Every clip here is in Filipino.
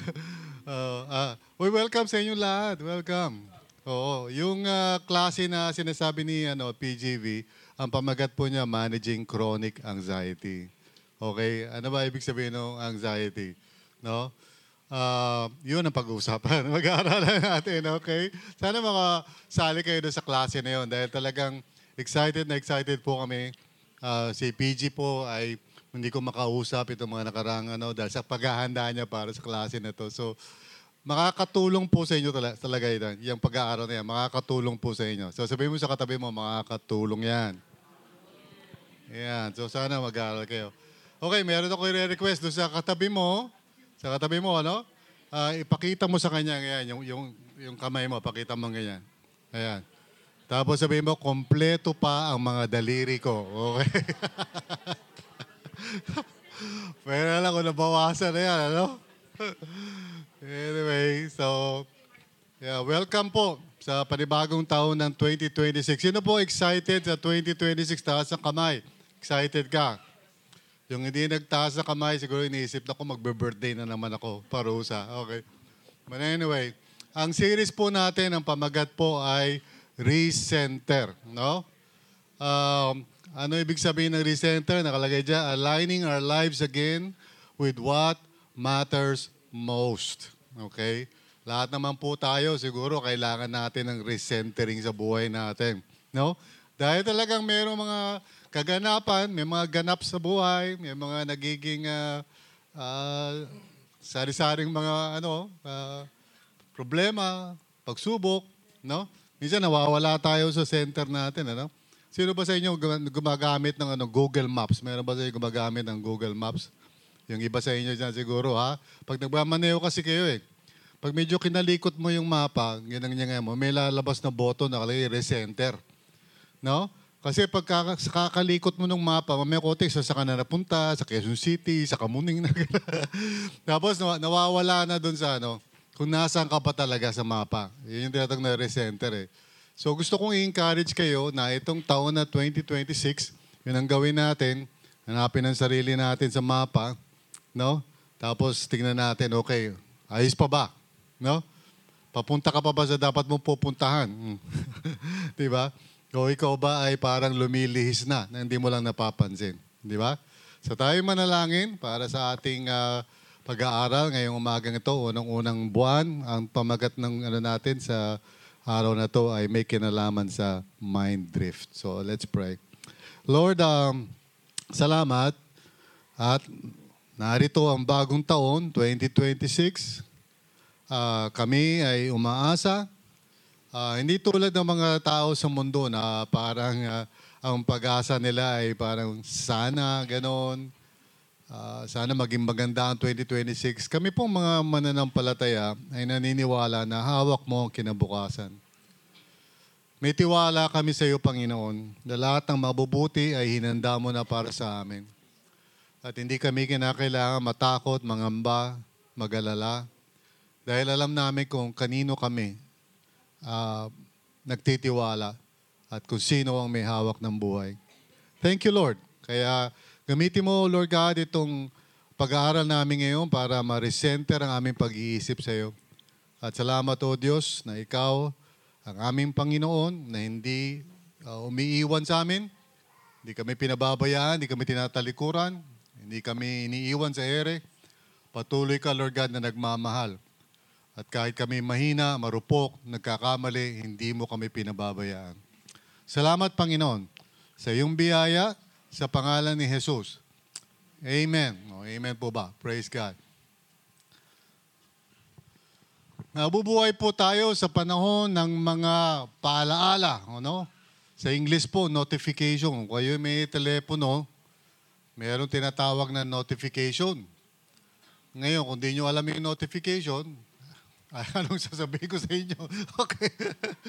Uh, ah, uy, welcome sa inyong lahat. Welcome. Oo, yung ah, klase na sinasabi ni ano, PGV, ang pamagat po niya, managing chronic anxiety. Okay? Ano ba ibig sabihin ng anxiety? No? Ah, yun ang pag-uusapan. Mag-aaralan natin, okay? Sana makasali kayo doon sa klase na yun dahil talagang excited na excited po kami. Ah, si PG po ay hindi ko makausap itong mga nakarang ano, dahil sa paghahanda niya para sa klase na to. So, makakatulong po sa inyo tala- talaga ito. Yung pag-aaral na yan, makakatulong po sa inyo. So, sabihin mo sa katabi mo, makakatulong yan. Yan. So, sana mag-aaral kayo. Okay, meron ako i-request doon sa katabi mo. Sa katabi mo, ano? Ah, ipakita mo sa kanya, yan, yung, yung, yung kamay mo, pakita mo ganyan. Ayan. Tapos sabihin mo, kompleto pa ang mga daliri ko. Okay? Pero lang kung nabawasan na yan, ano? anyway, so, yeah, welcome po sa panibagong taon ng 2026. Sino po excited sa 2026? Taas ang kamay. Excited ka? Yung hindi nagtaas ng kamay, siguro iniisip na ko magbe-birthday na naman ako. Parusa. Okay. But anyway, ang series po natin, ang pamagat po ay Recenter. No? Um, ano ibig sabihin ng recenter? Nakalagay dyan, aligning our lives again with what matters most. Okay? Lahat naman po tayo, siguro kailangan natin ng recentering sa buhay natin. No? Dahil talagang mayroong mga kaganapan, may mga ganap sa buhay, may mga nagiging ah, ah, sari-saring mga ano, ah, problema, pagsubok, no? Minsan nawawala tayo sa center natin, ano? Sino ba sa inyo gum- gumagamit ng ano, Google Maps? Meron ba sa inyo gumagamit ng Google Maps? Yung iba sa inyo dyan siguro, ha? Pag nagmamaneo kasi kayo, eh. Pag medyo kinalikot mo yung mapa, ginang niya mo, may lalabas na button na nakalagay recenter. No? Kasi pag kaka- kakalikot mo ng mapa, mamaya kote, sa saan ka na napunta, sa Quezon City, sa Kamuning na Tapos nawa- nawawala na doon sa ano, kung nasaan ka pa talaga sa mapa. Yun yung tinatag na recenter eh. So gusto kong i-encourage kayo na itong taon na 2026, yun ang gawin natin, hanapin ang sarili natin sa mapa, no? Tapos tingnan natin, okay, ayos pa ba? No? Papunta ka pa ba sa dapat mong pupuntahan? Mm. Di ba? O ikaw ba ay parang lumilihis na na hindi mo lang napapansin? Di ba? So tayo manalangin para sa ating ah, pag-aaral ngayong umagang ito, unang-unang buwan. Ang pamagat ng ano natin sa araw na to ay may kinalaman sa mind drift. So let's pray. Lord, um, salamat at narito ang bagong taon, 2026. Ah, kami ay umaasa. Ah, hindi tulad ng mga tao sa mundo na parang ah, ang pag-asa nila ay parang sana, ganon. Ah, sana maging maganda ang 2026. Kami pong mga mananampalataya ay naniniwala na hawak mo ang kinabukasan. May tiwala kami sa iyo, Panginoon, na lahat ng mabubuti ay hinanda mo na para sa amin. At hindi kami kinakailangan matakot, mangamba, magalala. Dahil alam namin kung kanino kami ah, nagtitiwala at kung sino ang may hawak ng buhay. Thank you, Lord. Kaya gamitin mo, Lord God, itong pag-aaral namin ngayon para ma-recenter ang aming pag-iisip sa iyo. At salamat, O Diyos, na Ikaw ang aming Panginoon na hindi uh, umiiwan sa amin. Hindi kami pinababayaan, hindi kami tinatalikuran, hindi kami iniiwan sa ere. Patuloy ka, Lord God, na nagmamahal. At kahit kami mahina, marupok, nagkakamali, hindi mo kami pinababayaan. Salamat, Panginoon, sa iyong biyaya, sa pangalan ni Jesus. Amen. O, amen po ba? Praise God. Nabubuhay po tayo sa panahon ng mga paalaala. Ano? Sa English po, notification. Kung kayo may telepono, mayroong tinatawag na notification. Ngayon, kung di nyo alam yung notification, ay, anong sasabihin ko sa inyo? okay.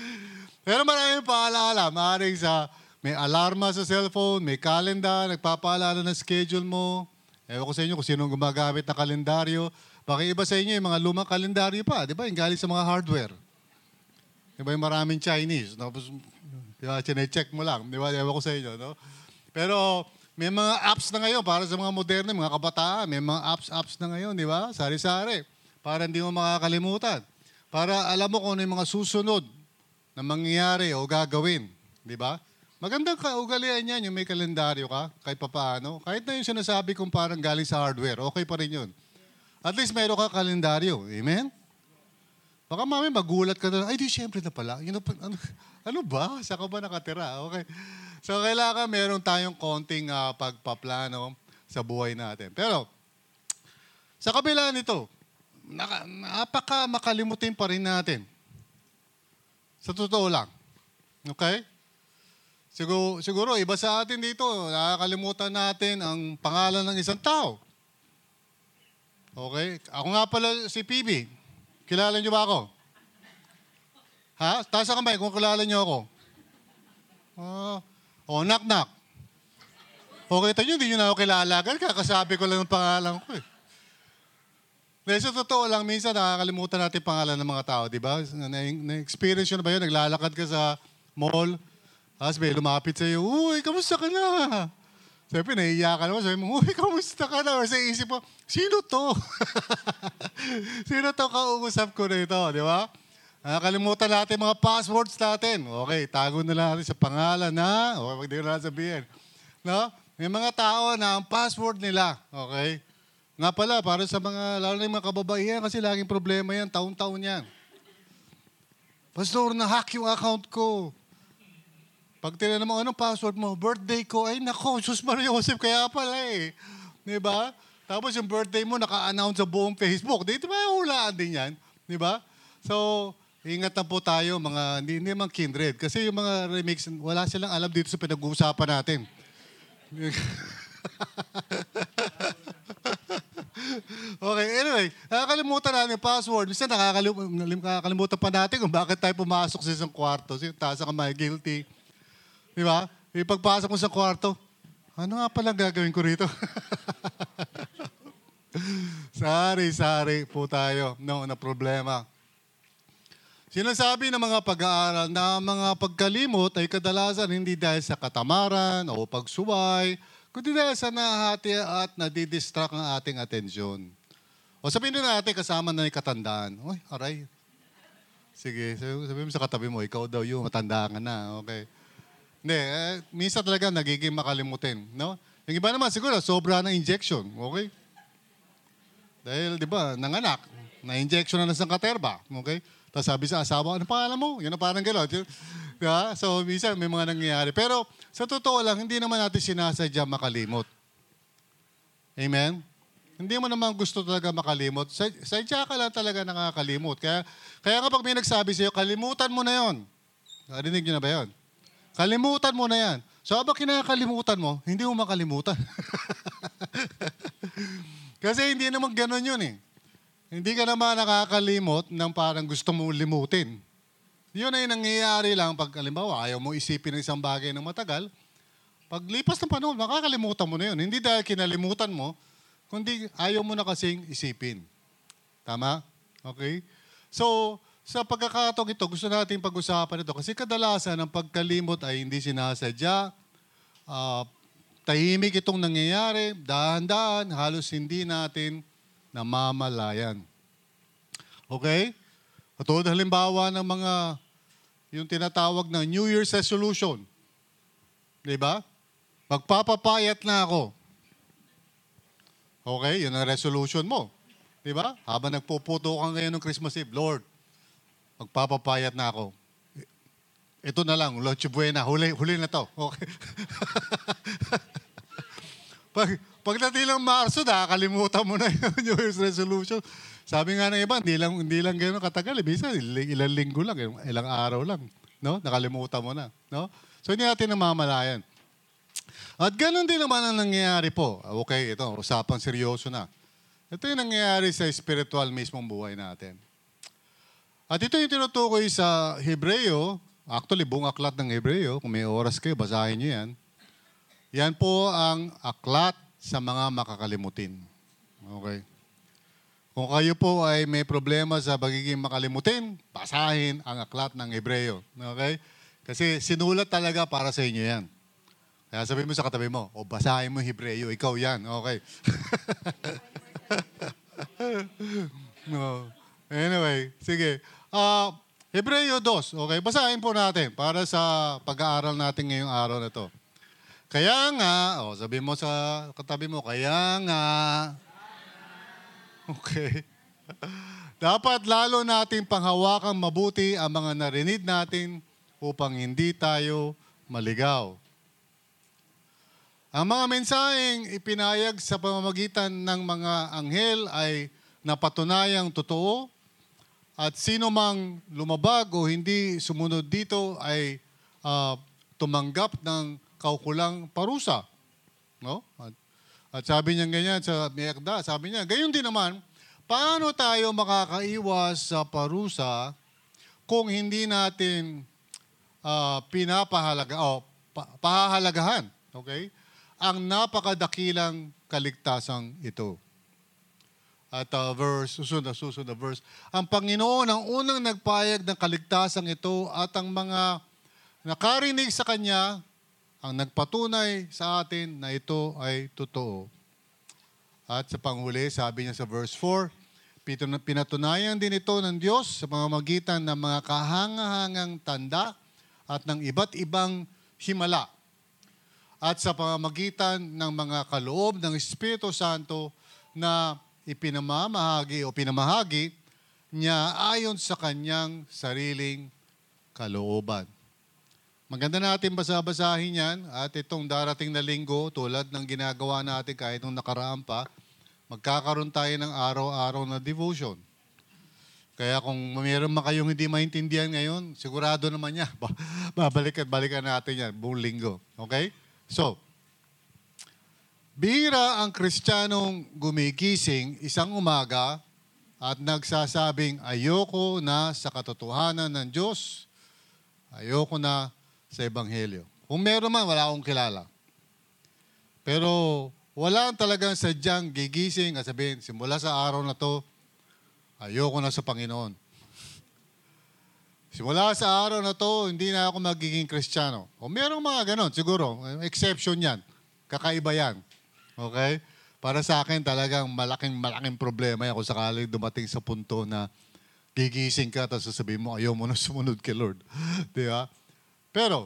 Pero maraming paalaala. Maaaring sa may alarma sa cellphone, may calendar, nagpapaalala ng schedule mo. Ewan ko sa inyo kung sino gumagamit ng kalendaryo. Baka iba sa inyo yung mga lumang kalendaryo pa, di ba? Yung galing sa mga hardware. Di ba yung maraming Chinese? Tapos, di ba, check mo lang. Di ba? Ewan ko sa inyo, no? Pero, may mga apps na ngayon para sa mga moderno, mga kabataan. May mga apps-apps na ngayon, di ba? Sari-sari. Para hindi mo makakalimutan. Para alam mo kung ano yung mga susunod na mangyayari o gagawin. Di ba? Magandang kaugalian yan, yung may kalendaryo ka, kahit papaano. Kahit na yung sinasabi kong parang galing sa hardware, okay pa rin yun. At least meron ka kalendaryo. Amen? Baka mami magulat ka na, ay di syempre na pala. Know, ano, ano ba? Saan ka ba nakatira? Okay. So kailangan meron tayong konting ah, pagpaplano sa buhay natin. Pero, sa kabila nito, naka, napaka makalimutin pa rin natin. Sa totoo lang. Okay? Siguro, siguro, iba sa atin dito, nakakalimutan natin ang pangalan ng isang tao. Okay? Ako nga pala si PB. Kilala niyo ba ako? Ha? Taas ang kamay kung kilala niyo ako. Ah, oh, knock knock. Okay, tayo, hindi niyo na ako kilala. Kakasabi ko lang ang pangalan ko eh. Dahil sa totoo lang, minsan nakakalimutan natin pangalan ng mga tao, di ba? Na- Na-experience yun na ba yun? Naglalakad ka sa mall, tapos may lumapit sa'yo, Uy, kamusta ka na? Siyempre, nahiya ka naman. Sabi mo, Uy, kamusta ka na? Or sa isip mo, sino to? sino to kausap ko na ito, di ba? Nakakalimutan natin mga passwords natin. Okay, tago na lang natin sa pangalan na, okay, pag di ko na sabihin. No? May mga tao na ang password nila, okay? Nga pala, para sa mga, lalo na yung mga kababaihan, kasi laging problema yan, taon-taon yan. Pastor, na-hack yung account ko. Pag tinanong mo, anong password mo? Birthday ko. Ay, nako, Sus Maria Joseph, kaya pala eh. Di ba? Tapos yung birthday mo, naka-announce sa buong Facebook. Di ba, hulaan din yan. Di ba? So, ingat na po tayo, mga, hindi, hindi mga kindred. Kasi yung mga remix, wala silang alam dito sa pinag-uusapan natin. okay, anyway, nakakalimutan natin yung password. Minsan nakakalim- nakakalimutan pa natin kung bakit tayo pumasok sa isang kwarto. Kasi taas ang kamay, guilty. Di ba? Yung pagpasok mo sa kwarto, ano nga pala gagawin ko rito? sorry, sorry po tayo. No, na problema. Sinasabi ng mga pag-aaral na mga pagkalimot ay kadalasan hindi dahil sa katamaran o pagsuway, kundi dahil sa nahati at nadidistract ang ating atensyon. O sabihin na natin kasama na yung katandaan. Uy, aray. Sige, sabi, sabi mo sa katabi mo, ikaw daw yung matanda ka na. Okay. Hindi, eh, minsan talaga nagiging makalimutin. No? Yung iba naman siguro, sobra ng injection. Okay? Dahil, di ba, nanganak, na-injection na ng katerba. Okay? Tapos sabi sa asawa, ano pangalan mo? Yan ang parang gano'n. Di ba? So, minsan may mga nangyayari. Pero, sa totoo lang, hindi naman natin sinasadya makalimot. Amen? Hindi mo naman gusto talaga makalimot. Sa- Sadya ka lang talaga nakakalimot. Kaya, kaya kapag may nagsabi sa'yo, kalimutan mo na yon. Narinig niyo na ba yon? Kalimutan mo na yan. So habang kinakalimutan mo, hindi mo makalimutan. Kasi hindi naman ganun yun eh. Hindi ka naman nakakalimot ng parang gusto mo limutin. Yun ay nangyayari lang pag, alimbawa, ayaw mo isipin ng isang bagay ng matagal. Pag lipas ng panahon, makakalimutan mo na yun. Hindi dahil kinalimutan mo, kundi ayaw mo na kasing isipin. Tama? Okay? So, sa pagkakataong ito, gusto natin pag-usapan ito. Kasi kadalasan, ang pagkalimot ay hindi sinasadya. Ah, tahimik itong nangyayari, dahan-dahan, halos hindi natin namamalayan. Okay? Katulad halimbawa ng mga yung tinatawag na New Year's resolution. Di ba? Magpapapayat na ako. Okay, yun ang resolution mo. Di ba? Habang nagpuputo ka ngayon ng Christmas Eve, Lord, magpapapayat na ako. Ito na lang, Noche Buena, huli, huli na to. Okay. pag, pagdating ng Marso, nakakalimutan mo na yung New Year's resolution. Sabi nga ng iba, hindi lang, hindi lang gano'n katagal. Eh. Bisa, ilang, ilang linggo lang, ilang, araw lang. No? Nakalimutan mo na. No? So, hindi natin namamalayan. At ganun din naman ang nangyayari po. Okay, ito, usapang seryoso na. Ito yung nangyayari sa spiritual mismong buhay natin. At ito yung tinutukoy sa Hebreo, actually buong aklat ng Hebreo, kung may oras kayo, basahin nyo yan. Yan po ang aklat sa mga makakalimutin. Okay. Kung kayo po ay may problema sa pagiging makalimutin, basahin ang aklat ng Hebreo. Okay? Kasi sinulat talaga para sa inyo yan. Kaya sabihin mo sa katabi mo, o basahin mo Hebreo, ikaw yan. Okay. No. Anyway, sige. Ah, Hebreo 2. Okay, basahin po natin para sa pag-aaral natin ngayong araw na to. Kaya nga, oh, sabi mo sa katabi mo, kaya nga, okay. Dapat lalo nating panghawakan mabuti ang mga narinig natin upang hindi tayo maligaw. Ang mga mensaheng ipinayag sa pamamagitan ng mga anghel ay napatunayang totoo at sino mang lumabag o hindi sumunod dito ay ah, tumanggap ng kaukulang parusa. No? At, at sabi niya ganyan sa Mekda, sabi niya, gayon din naman, paano tayo makakaiwas sa parusa kung hindi natin ah, pinapahalaga o pa- pahahalagahan, okay? Ang napakadakilang kaligtasang ito. At uh, verse, susunod na susunod na verse. Ang Panginoon ang unang nagpayag ng kaligtasang ito at ang mga nakarinig sa Kanya ang nagpatunay sa atin na ito ay totoo. At sa panghuli, sabi niya sa verse 4, "Pitun- pinatunayan din ito ng Diyos sa pamamagitan ng mga kahangahangang tanda at ng iba't ibang himala at sa pamamagitan ng mga kaloob ng Espiritu Santo na ipinamamahagi o pinamahagi niya ayon sa kanyang sariling kalooban. Maganda natin basa-basahin yan at itong darating na linggo tulad ng ginagawa natin kahit nung nakaraan pa, magkakaroon tayo ng araw-araw na devotion. Kaya kung mayroon man kayong hindi maintindihan ngayon, sigurado naman niya. Babalik at balikan natin yan buong linggo. Okay? So, bihira ang kristyanong gumigising isang umaga at nagsasabing, ayoko na sa katotohanan ng Diyos, ayoko na sa Ebanghelyo. Kung meron man, wala akong kilala. Pero wala talagang sadyang gigising at sabihin, simula sa araw na to, ayoko na sa Panginoon. Simula sa araw na to, hindi na ako magiging kristyano. O merong mga ganon, siguro. Exception yan. Kakaiba yan. Okay? Para sa akin, talagang malaking malaking problema yan kung sakali dumating sa punto na gigising ka tapos sasabihin mo, ayaw mo na sumunod kay Lord. Di ba? Pero,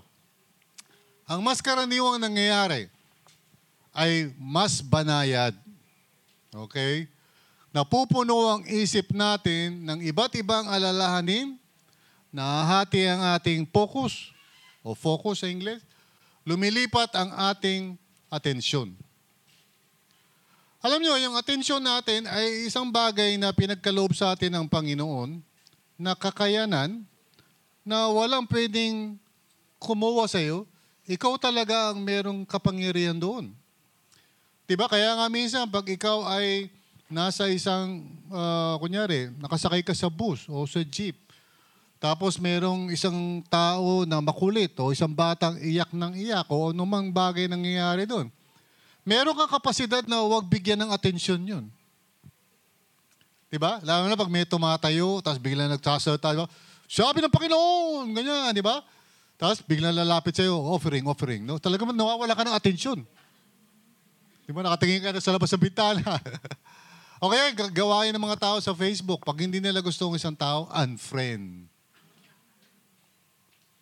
ang mas karaniwang nangyayari ay mas banayad. Okay? Napupuno ang isip natin ng iba't ibang alalahanin, nahahati ang ating focus, o focus sa English, lumilipat ang ating atensyon. Alam nyo, yung atensyon natin ay isang bagay na pinagkaloob sa atin ng Panginoon na kakayanan na walang pwedeng kumuha sa iyo, ikaw talaga ang merong kapangyarihan doon. Diba? Kaya nga minsan, pag ikaw ay nasa isang, ah, kunyari, nakasakay ka sa bus o sa jeep, tapos merong isang tao na makulit o isang batang iyak ng iyak o anumang bagay nangyayari doon. Meron kang kapasidad na huwag bigyan ng atensyon yun. Diba? Lalo na pag may tumatayo, tapos biglang nagsasalita, diba? Sabi ng Panginoon, ganyan, di ba? Tapos biglang lalapit sa'yo, offering, offering. No? Talaga man nawawala ka ng atensyon. Di ba? Nakatingin ka na sa labas ng bintana. o kaya gawain ng mga tao sa Facebook, pag hindi nila gusto ng isang tao, unfriend.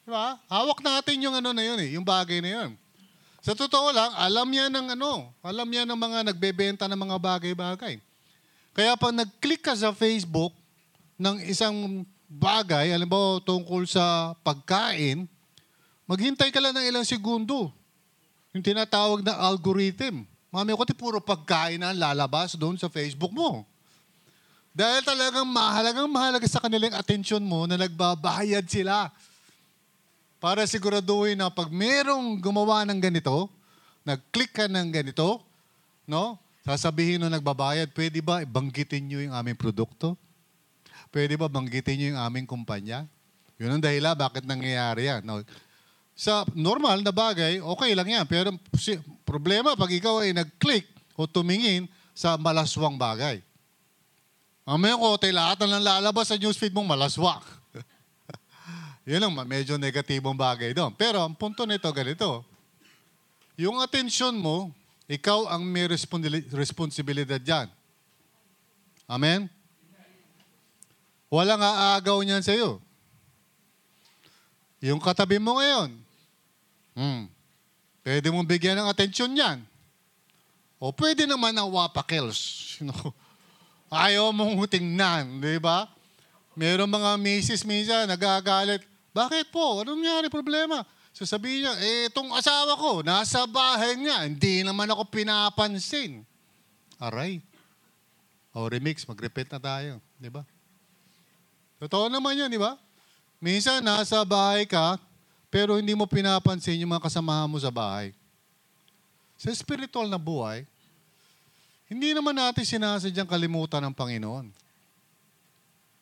Di ba? Hawak natin yung ano na yun eh, yung bagay na yun. Sa totoo lang, alam niya ng ano, alam niya ng mga nagbebenta ng mga bagay-bagay. Kaya pag nag-click ka sa Facebook ng isang bagay, alam mo, tungkol sa pagkain, maghintay ka lang ng ilang segundo. Yung tinatawag na algorithm. Mami ko, puro pagkain na lalabas doon sa Facebook mo. Dahil talagang mahalagang mahalaga sa kanilang atensyon mo na nagbabayad sila para siguraduhin na pag merong gumawa ng ganito, nag-click ka ng ganito, no? Sasabihin nung nagbabayad, pwede ba banggitin nyo yung aming produkto? Pwede ba banggitin nyo yung aming kumpanya? Yun ang dahilan bakit nangyayari yan. No? Sa normal na bagay, okay lang yan. Pero problema pag ikaw ay nag-click o tumingin sa malaswang bagay. Mamaya ko, tayo lahat na lalabas sa newsfeed mong malaswak. Yun ang medyo negatibong bagay doon. Pero ang punto nito ganito. Yung atensyon mo, ikaw ang may responsibili- responsibilidad dyan. Amen? Walang aagaw niyan sa'yo. Yung katabi mo ngayon, hmm, pwede mong bigyan ng atensyon yan. O pwede naman ng wapakils. Ayaw mong tingnan, di ba? Meron mga misis minsan nagagalit. Bakit po? Anong nangyari problema? So sabihin niya, eh, itong asawa ko, nasa bahay niya, hindi naman ako pinapansin. Aray. O remix, mag-repeat na tayo. Di ba? Totoo naman yan, di ba? Minsan, nasa bahay ka, pero hindi mo pinapansin yung mga kasamahan mo sa bahay. Sa spiritual na buhay, hindi naman natin sinasadyang kalimutan ng Panginoon.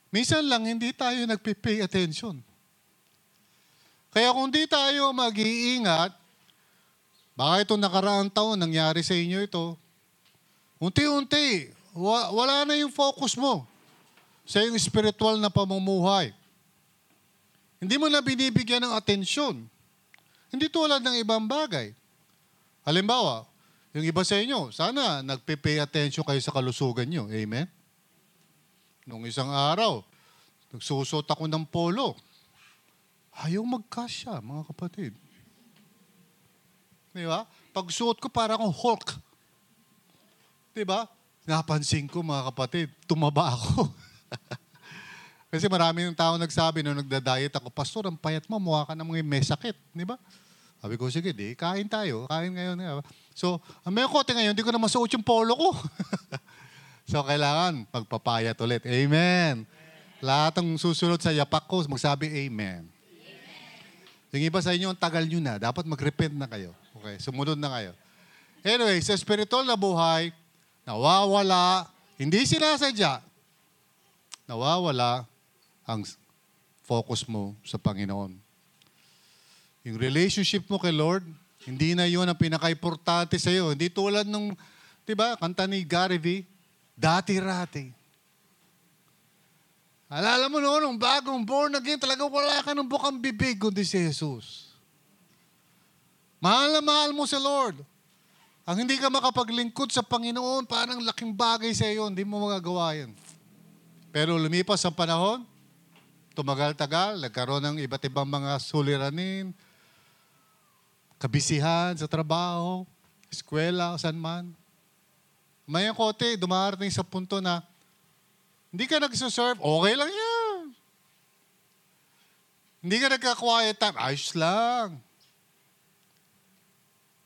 Minsan lang, hindi tayo nagpipay attention. Kaya kung di tayo mag-iingat, baka itong nakaraang taon, nangyari sa inyo ito, unti-unti, wa- wala na yung focus mo sa yung spiritual na pamumuhay. Hindi mo na binibigyan ng atensyon. Hindi tulad ng ibang bagay. Halimbawa, yung iba sa inyo, sana nagpe-pay attention kayo sa kalusugan nyo. Amen? Nung isang araw, nagsusot ako ng polo. Ayaw magkasya, mga kapatid. Di ba? Pag suot ko, parang akong Hulk. Di ba? Napansin ko, mga kapatid, tumaba ako. Kasi marami ng tao nagsabi nung nagda-diet ako, Pastor, ang payat mo, mukha ka namang may sakit. Di ba? Sabi ko, sige, di, kain tayo. Kain ngayon. di ba? So, ang may kote ngayon, hindi ko na masuot yung polo ko. so, kailangan magpapayat ulit. Amen. Lahat ng susunod sa yapak ko, magsabi Amen. Yung iba sa inyo, ang tagal nyo na. Dapat mag-repent na kayo. Okay, sumunod na kayo. Anyway, sa spiritual na buhay, nawawala, hindi sinasadya, nawawala ang focus mo sa Panginoon. Yung relationship mo kay Lord, hindi na yun ang pinaka-importante sa iyo. Hindi tulad nung, di ba, kanta ni Gary V, dati-rati. Alala mo noon, nung bagong born again, talaga wala ka ng bukang bibig kundi si Jesus. Mahal na mahal mo si Lord. Ang hindi ka makapaglingkod sa Panginoon, parang laking bagay sa iyo, hindi mo magagawa yan. Pero lumipas ang panahon, tumagal-tagal, nagkaroon ng iba't ibang mga suliranin, kabisihan sa trabaho, eskwela, saan man. May kote, dumarating sa punto na hindi ka nagsuserve, okay lang yan. Hindi ka nagka-quiet time, ayos lang.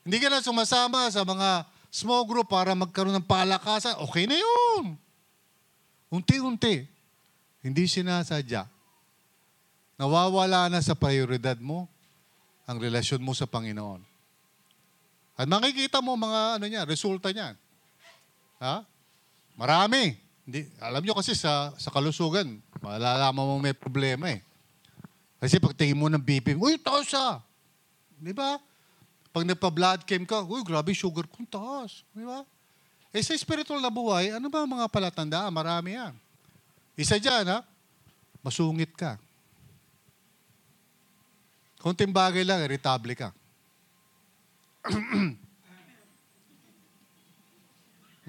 Hindi ka na sumasama sa mga small group para magkaroon ng palakasan, okay na yun. Unti-unti, hindi sinasadya. Nawawala na sa prioridad mo ang relasyon mo sa Panginoon. At makikita mo mga ano niya, resulta niyan. Ha? Marami. Hindi, alam nyo kasi sa, sa kalusugan, malalaman mo may problema eh. Kasi pag tingin mo ng BP, uy, taas ah. Di ba? Pag nagpa-blood chem ka, uy, grabe sugar kung taas. Di ba? Eh sa spiritual na buhay, ano ba mga palatandaan? Marami yan. Isa dyan, ha? Masungit ka. Kunting bagay lang, irritable ka.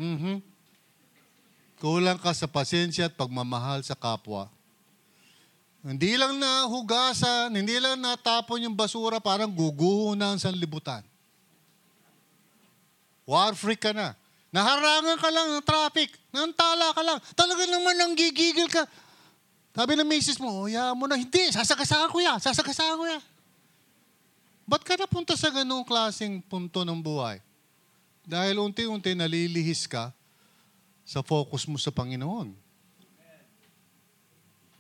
mhm. Kulang ka sa pasensya at pagmamahal sa kapwa. Hindi lang nahugasan, hindi lang natapon yung basura, parang guguho na ang sanlibutan. War freak ka na. Naharangan ka lang ng traffic. Nantala ka lang. Talaga naman nang gigigil ka. Sabi ng misis mo, oh, mo na. Hindi, sasagasahan ko yan. Sasagasahan ko yan. Ba't ka napunta sa ganong klaseng punto ng buhay? Dahil unti-unti nalilihis ka sa focus mo sa Panginoon.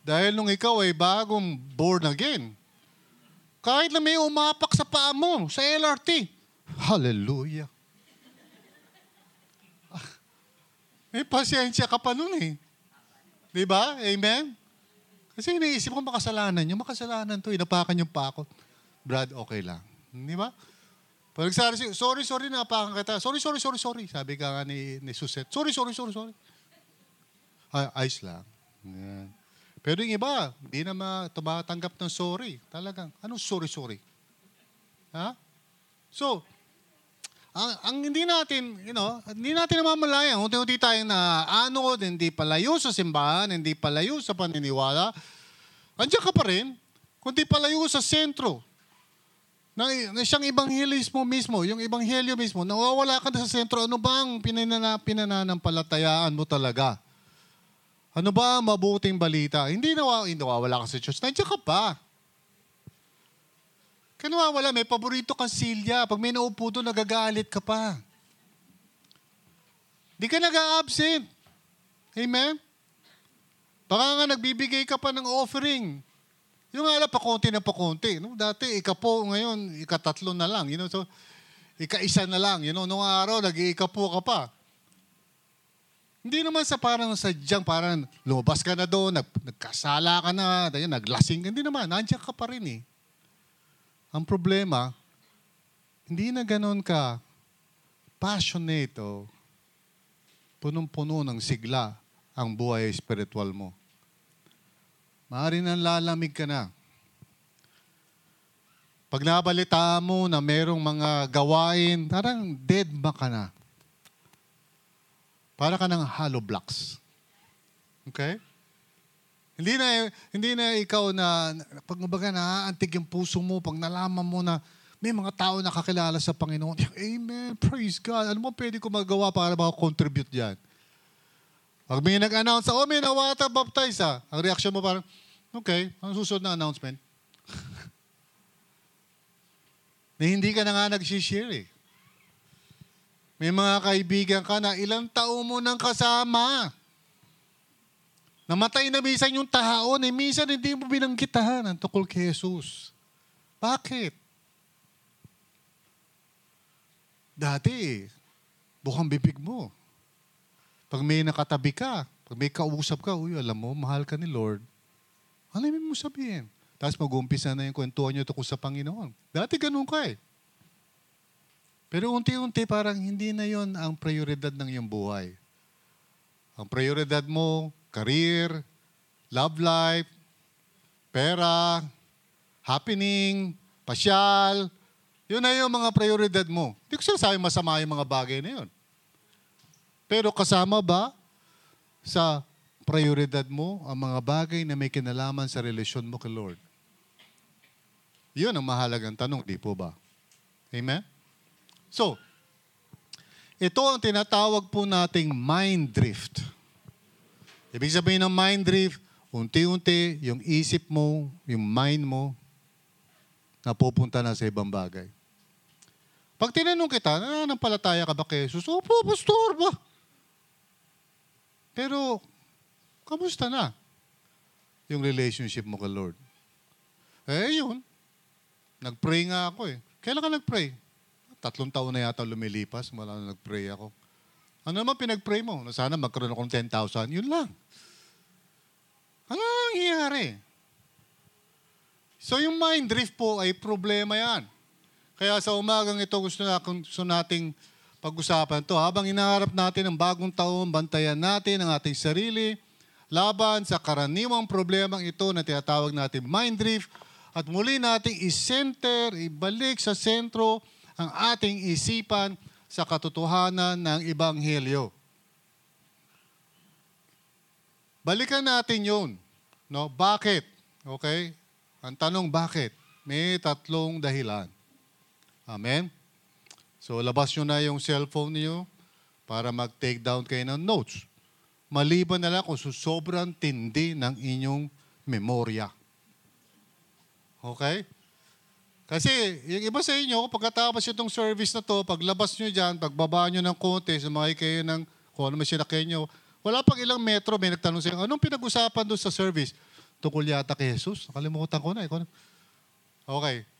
Dahil nung ikaw ay bagong born again, kahit na may umapak sa paa mo, sa LRT, hallelujah. Ah, May pasensya ka pa nun eh. Di ba? Amen? Kasi iniisip ko makasalanan nyo. Makasalanan to. Inapakan yung pako. Brad, okay lang. Di ba? Pag nagsabi siya, sorry, sorry, napakan kita. Sorry, sorry, sorry, sorry. Sabi ka nga ni, ni Suset. Sorry, sorry, sorry, sorry. Ay, ayos lang. Yan. Pero yung iba, hindi na ma- tumatanggap ng sorry. Talagang, anong sorry, sorry? Ha? So, ang, ang hindi natin, you know, hindi natin namamalayan. Unti-unti tayong na anod, hindi palayo sa simbahan, hindi palayo sa paniniwala. Andiyan ka pa rin, kundi palayo sa sentro. Na, na siyang ibanghelismo mismo, yung ibanghelyo mismo, nawawala ka na sa sentro, ano ba ang pinanana, pinananampalatayaan mo talaga? Ano ba ang mabuting balita? Hindi, nawa, nawawala ka sa church. Nandiyan ka pa. Kaya nawawala, may paborito kang silya. Pag may naupo doon, nagagalit ka pa. Di ka nag-absent. Amen? Baka nga nagbibigay ka pa ng offering. Yung nga pakunti na pakunti. No? Dati, ikapo, ngayon, ikatatlo na lang. You know? So, ika-isa na lang. You know? Noong araw, nag-iikapo ka pa. Hindi naman sa parang sadyang parang lumabas ka na doon, nag, nagkasala ka na, dahil naglasing ka. Hindi naman, nandiyan ka pa rin eh. Ang problema, hindi na ganun ka passionate o punong-puno ng sigla ang buhay spiritual mo. Maaari nang lalamig ka na. Pag nabalita mo na merong mga gawain, parang dead ma ka na. Para ka ng hollow blocks. Okay? Hindi na hindi na ikaw na pag mabaga naaantig yung puso mo pag nalaman mo na may mga tao na kakilala sa Panginoon. Amen. Praise God. Ano mo pwede ko magawa para makakontribute diyan? Pag may nag-announce, oh, may nawata baptize ah. Ang reaction mo parang, okay, ang susunod na announcement. na hindi ka na nga nag-share eh. May mga kaibigan ka na ilang taon mo nang kasama. Namatay na minsan yung tahaon, eh minsan hindi mo binanggitahan ang tukol kay Jesus. Bakit? Dati, bukang bibig mo. Pag may nakatabi ka, pag may kausap ka, uy, alam mo, mahal ka ni Lord. Yung mo sabihin? Tapos mag-umpisa na yung kwentuhan niyo tungkol sa Panginoon. Dati ganun ka eh. Pero unti-unti parang hindi na yon ang prioridad ng iyong buhay. Ang prioridad mo, career, love life, pera, happening, pasyal, yun na yung mga prioridad mo. Hindi ko sinasabi masama yung mga bagay na yun. Pero kasama ba sa prioridad mo ang mga bagay na may kinalaman sa relasyon mo kay Lord? Yun ang mahalagang tanong, di po ba? Amen? So, ito ang tinatawag po nating mind drift. Ibig sabihin ng mind drift, unti-unti yung isip mo, yung mind mo, napupunta na sa ibang bagay. Pag tinanong kita, nananampalataya ka ba kay Jesus? Opo, pastor ba? Pero, kamusta na yung relationship mo kay Lord? Eh, yun. Nag-pray nga ako eh. Kailan ka nag-pray? Tatlong taon na yata lumilipas, wala na nag-pray ako. Ano naman pinag-pray mo? Na sana magkaroon akong 10,000. Yun lang. Ano nangyayari? So yung mind drift po ay problema yan. Kaya sa umagang ito gusto, na, gusto nating pag-usapan to Habang inaharap natin ang bagong taon, bantayan natin ang ating sarili laban sa karaniwang problemang ito na tinatawag natin mind drift at muli nating isenter, ibalik sa sentro ang ating isipan sa katotohanan ng Ebanghelyo. Balikan natin yun. No? Bakit? Okay? Ang tanong, bakit? May tatlong dahilan. Amen? So, labas nyo na yung cellphone niyo para mag-take down kayo ng notes. Maliban na lang kung sobrang tindi ng inyong memorya. Okay? Kasi yung iba sa inyo, pagkatapos itong service na to, paglabas nyo dyan, pagbaba nyo ng konti, sumakay kayo ng kung ano man sinakay nyo, wala pang ilang metro, may nagtanong sa inyo, anong pinag-usapan doon sa service? Tukol yata kay Jesus. Nakalimutan ko na. Eh. Okay.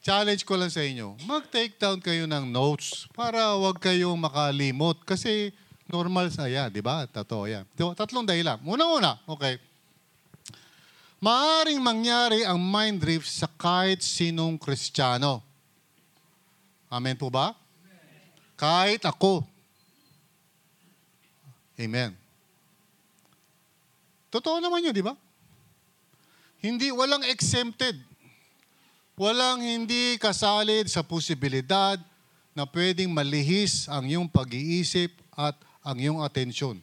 Challenge ko lang sa inyo. Mag-take down kayo ng notes para wag kayong makalimot. Kasi normal sa yan, di ba? Totoo yan. Tatlong dahilan. Una-una, okay. Maaring mangyari ang mind drift sa kahit sinong kristyano. Amen po ba? Kahit ako. Amen. Totoo naman yun, di ba? Hindi, walang exempted. Walang hindi kasalid sa posibilidad na pwedeng malihis ang iyong pag-iisip at ang iyong atensyon.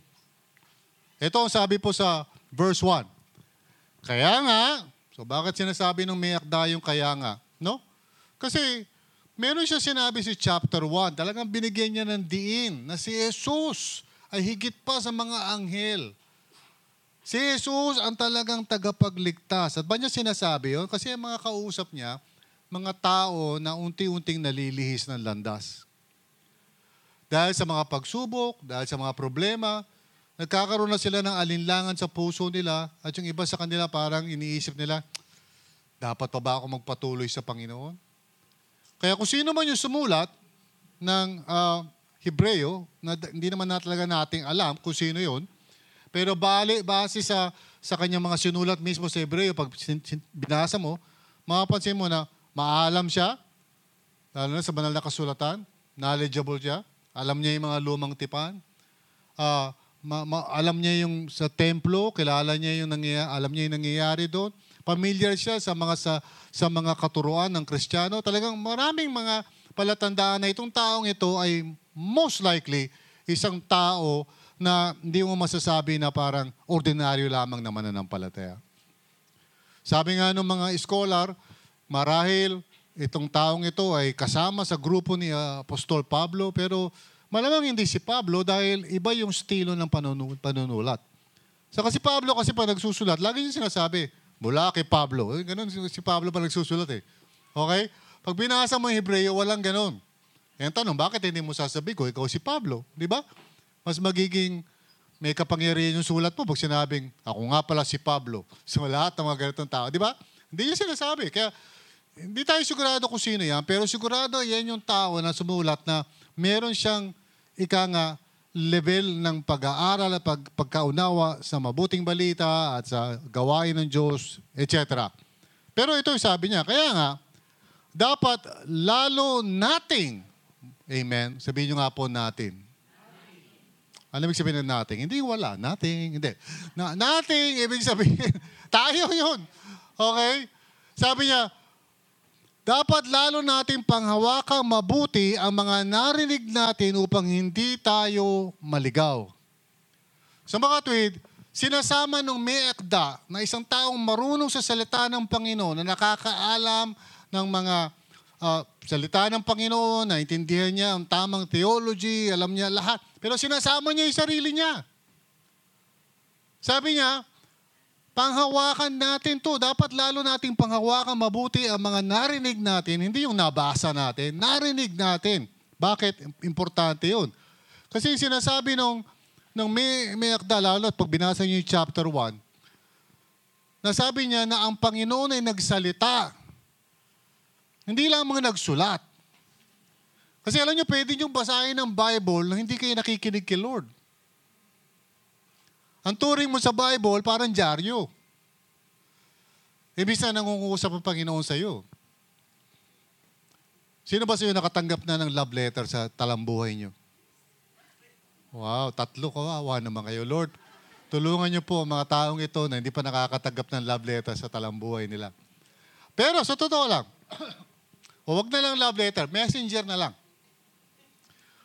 Ito ang sabi po sa verse 1. Kaya nga, so bakit sinasabi ng may akda yung kaya nga? No? Kasi meron siya sinabi si chapter 1, talagang binigyan niya ng diin na si Jesus ay higit pa sa mga anghel. Si Jesus ang talagang tagapagligtas. At ba niya sinasabi yun? Kasi ang mga kausap niya, mga tao na unti-unting nalilihis ng landas. Dahil sa mga pagsubok, dahil sa mga problema, nagkakaroon na sila ng alinlangan sa puso nila at yung iba sa kanila parang iniisip nila, dapat pa ba ako magpatuloy sa Panginoon? Kaya kung sino man yung sumulat ng uh, Hebreo, na hindi naman na talaga nating alam kung sino yon, pero bali, base sa, sa kanyang mga sinulat mismo sa Hebreo, pag binasa mo, mapapansin mo na maalam siya, lalo na sa banal na kasulatan, knowledgeable siya, alam niya yung mga lumang tipan, uh, ma, ma, alam niya yung sa templo, kilala niya yung nangyayari, alam niya yung nangyayari doon, familiar siya sa mga sa, sa mga katuruan ng Kristiyano. Talagang maraming mga palatandaan na itong taong ito ay most likely isang tao na hindi mo masasabi na parang ordinaryo lamang naman na ng palataya. Sabi nga ng mga scholar, marahil itong taong ito ay kasama sa grupo ni uh, Apostol Pablo, pero malamang hindi si Pablo dahil iba yung estilo ng panunulat. So kasi Pablo kasi pa nagsusulat, lagi niya sinasabi, mula kay Pablo. Eh, ganun si Pablo pa nagsusulat eh. Okay? Pag binasa mo yung Hebreo, walang ganun. Yan tanong, bakit hindi mo sasabi ko, ikaw si Pablo? Di ba? Mas magiging may kapangyarihan yung sulat mo pag sinabing, ako nga pala si Pablo. So lahat ng mga ganitong tao. Di ba? Hindi niya sinasabi. Kaya hindi tayo sigurado kung sino yan, pero sigurado yan yung tao na sumulat na meron siyang ika nga level ng pag-aaral at pag, pagkaunawa sa mabuting balita at sa gawain ng Diyos, etc. Pero ito yung sabi niya, kaya nga, dapat lalo nating, amen, sabihin niyo nga po natin, ano ibig sabihin ng nothing? Hindi wala. Nothing. Hindi. Na, nothing, ibig sabihin, tayo yun. Okay? Sabi niya, dapat lalo nating panghawakang mabuti ang mga narinig natin upang hindi tayo maligaw. Sa mga tweet, sinasama ng meekda na isang taong marunong sa salita ng Panginoon na nakakaalam ng mga uh, salita ng Panginoon, naintindihan niya ang tamang theology, alam niya lahat. Pero sinasama niya yung sarili niya. Sabi niya, panghawakan natin to. Dapat lalo nating panghawakan mabuti ang mga narinig natin, hindi yung nabasa natin, narinig natin. Bakit? Importante yun. Kasi sinasabi nung, nung may, may akda, lalo at pag binasa niyo yung chapter 1, nasabi niya na ang Panginoon ay nagsalita. Hindi lang mga nagsulat. Kasi alam nyo, pwede nyo basahin ng Bible na hindi kayo nakikinig kay Lord. Ang turing mo sa Bible, parang dyaryo. Ibig na nangungusap ang Panginoon sa iyo. Sino ba sa iyo nakatanggap na ng love letter sa talambuhay nyo? Wow, tatlo kawawa naman kayo. Lord, tulungan niyo po ang mga taong ito na hindi pa nakakatanggap ng love letter sa talambuhay nila. Pero sa totoo lang, huwag na lang love letter, messenger na lang.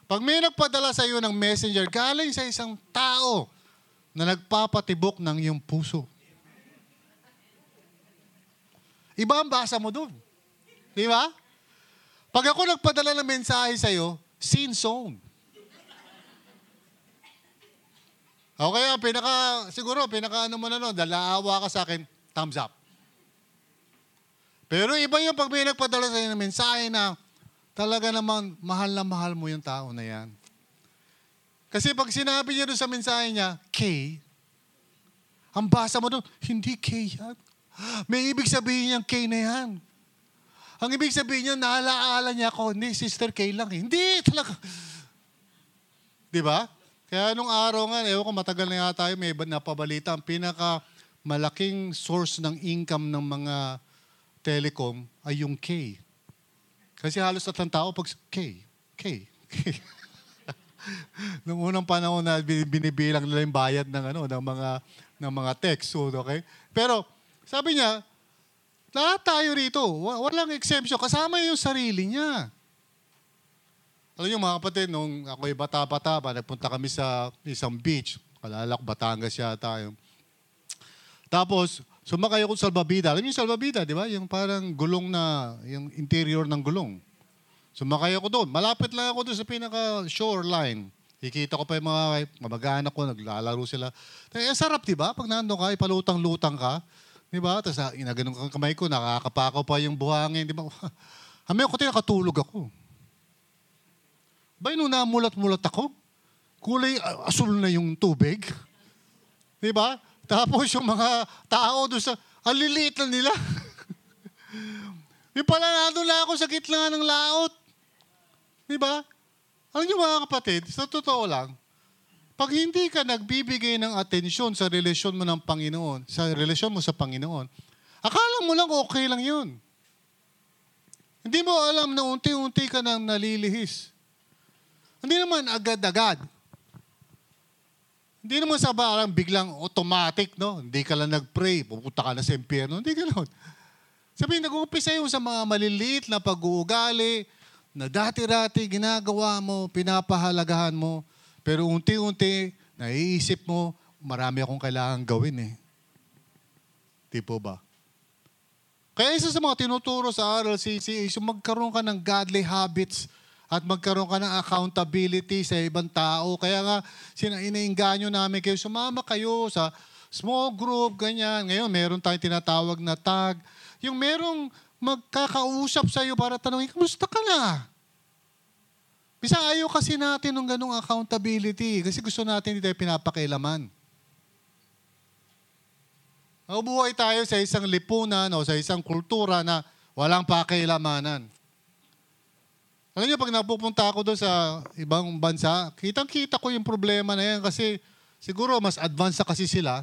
Pag may nagpadala sa iyo ng messenger, galing sa isang tao na nagpapatibok ng iyong puso. Iba ang basa mo doon. Di ba? Pag ako nagpadala ng mensahe sa iyo, sin. Okay, ang pinaka, siguro, pinaka ano mo na no, dalaawa ka sa akin, thumbs up. Pero iba yung pag may nagpadala sa ng mensahe na talaga naman mahal na mahal mo yung tao na yan. Kasi pag sinabi niya doon sa mensahe niya, K, ang basa mo doon, hindi K yan. May ibig sabihin niyang K na yan. Ang ibig sabihin niya, naalaala niya ako, hindi, Sister K lang. Eh. Hindi, talaga. Di ba? Kaya nung araw nga, ewan ko, matagal na nga tayo, may napabalita, ang pinaka malaking source ng income ng mga telecom ay yung K. Kasi halos at tao pag K, K, K. Noong unang panahon na binibilang nila yung bayad ng ano ng mga ng mga text, so, okay? Pero sabi niya, lahat tayo rito, walang exemption, kasama yung sarili niya. Alam niyo mga kapatid, nung ako'y bata-bata pa, nagpunta kami sa isang beach. Kalala ko, Batangas yata. Yung. Tapos, sumakay ako sa salbabida. Alam niyo yung salbabida, di ba? Yung parang gulong na, yung interior ng gulong. Sumakay ako doon. Malapit lang ako doon sa pinaka-shoreline. Ikita ko pa yung mga kamag-anak ko, naglalaro sila. Eh, sarap, di ba? Pag nandun ka, ipalutang-lutang ka. Di ba? Tapos ah, inaganong kang kamay ko, nakakapakaw pa yung buhangin. Di ba? Hamay ako, nakatulog ako. Bay, nung namulat-mulat ako, kulay ah, asul na yung tubig. Di ba? Tapos yung mga tao doon sa, ang liliit na nila. yung pala nandun na ako sa gitna ng laot. Di ba? Alam niyo mga kapatid, sa totoo lang, pag hindi ka nagbibigay ng atensyon sa relasyon mo ng Panginoon, sa relasyon mo sa Panginoon, akala mo lang okay lang yun. Hindi mo alam na unti-unti ka nang nalilihis. Hindi naman agad-agad. Hindi naman sa parang biglang automatic, no? Hindi ka lang nag-pray, pupunta ka na sa impyerno. Hindi ganoon. Sabihin, nag-uumpisa yung sa mga maliliit na pag-uugali, na dati-dati ginagawa mo, pinapahalagahan mo, pero unti-unti, naiisip mo, marami akong kailangan gawin eh. Di po ba? Kaya isa sa mga tinuturo sa RLCC is yung magkaroon ka ng godly habits at magkaroon ka ng accountability sa ibang tao. Kaya nga, sina inainganyo namin kayo, sumama kayo sa small group, ganyan. Ngayon, meron tayong tinatawag na tag. Yung merong magkakausap sa iyo para tanongin, kamusta ka na? Bisa ayaw kasi natin ng ganong accountability kasi gusto natin hindi tayo pinapakailaman. Mabuhay tayo sa isang lipunan o sa isang kultura na walang pakialamanan. Alam niyo, pag napupunta ako doon sa ibang bansa, kitang-kita ko yung problema na yan kasi siguro mas advanced na kasi sila.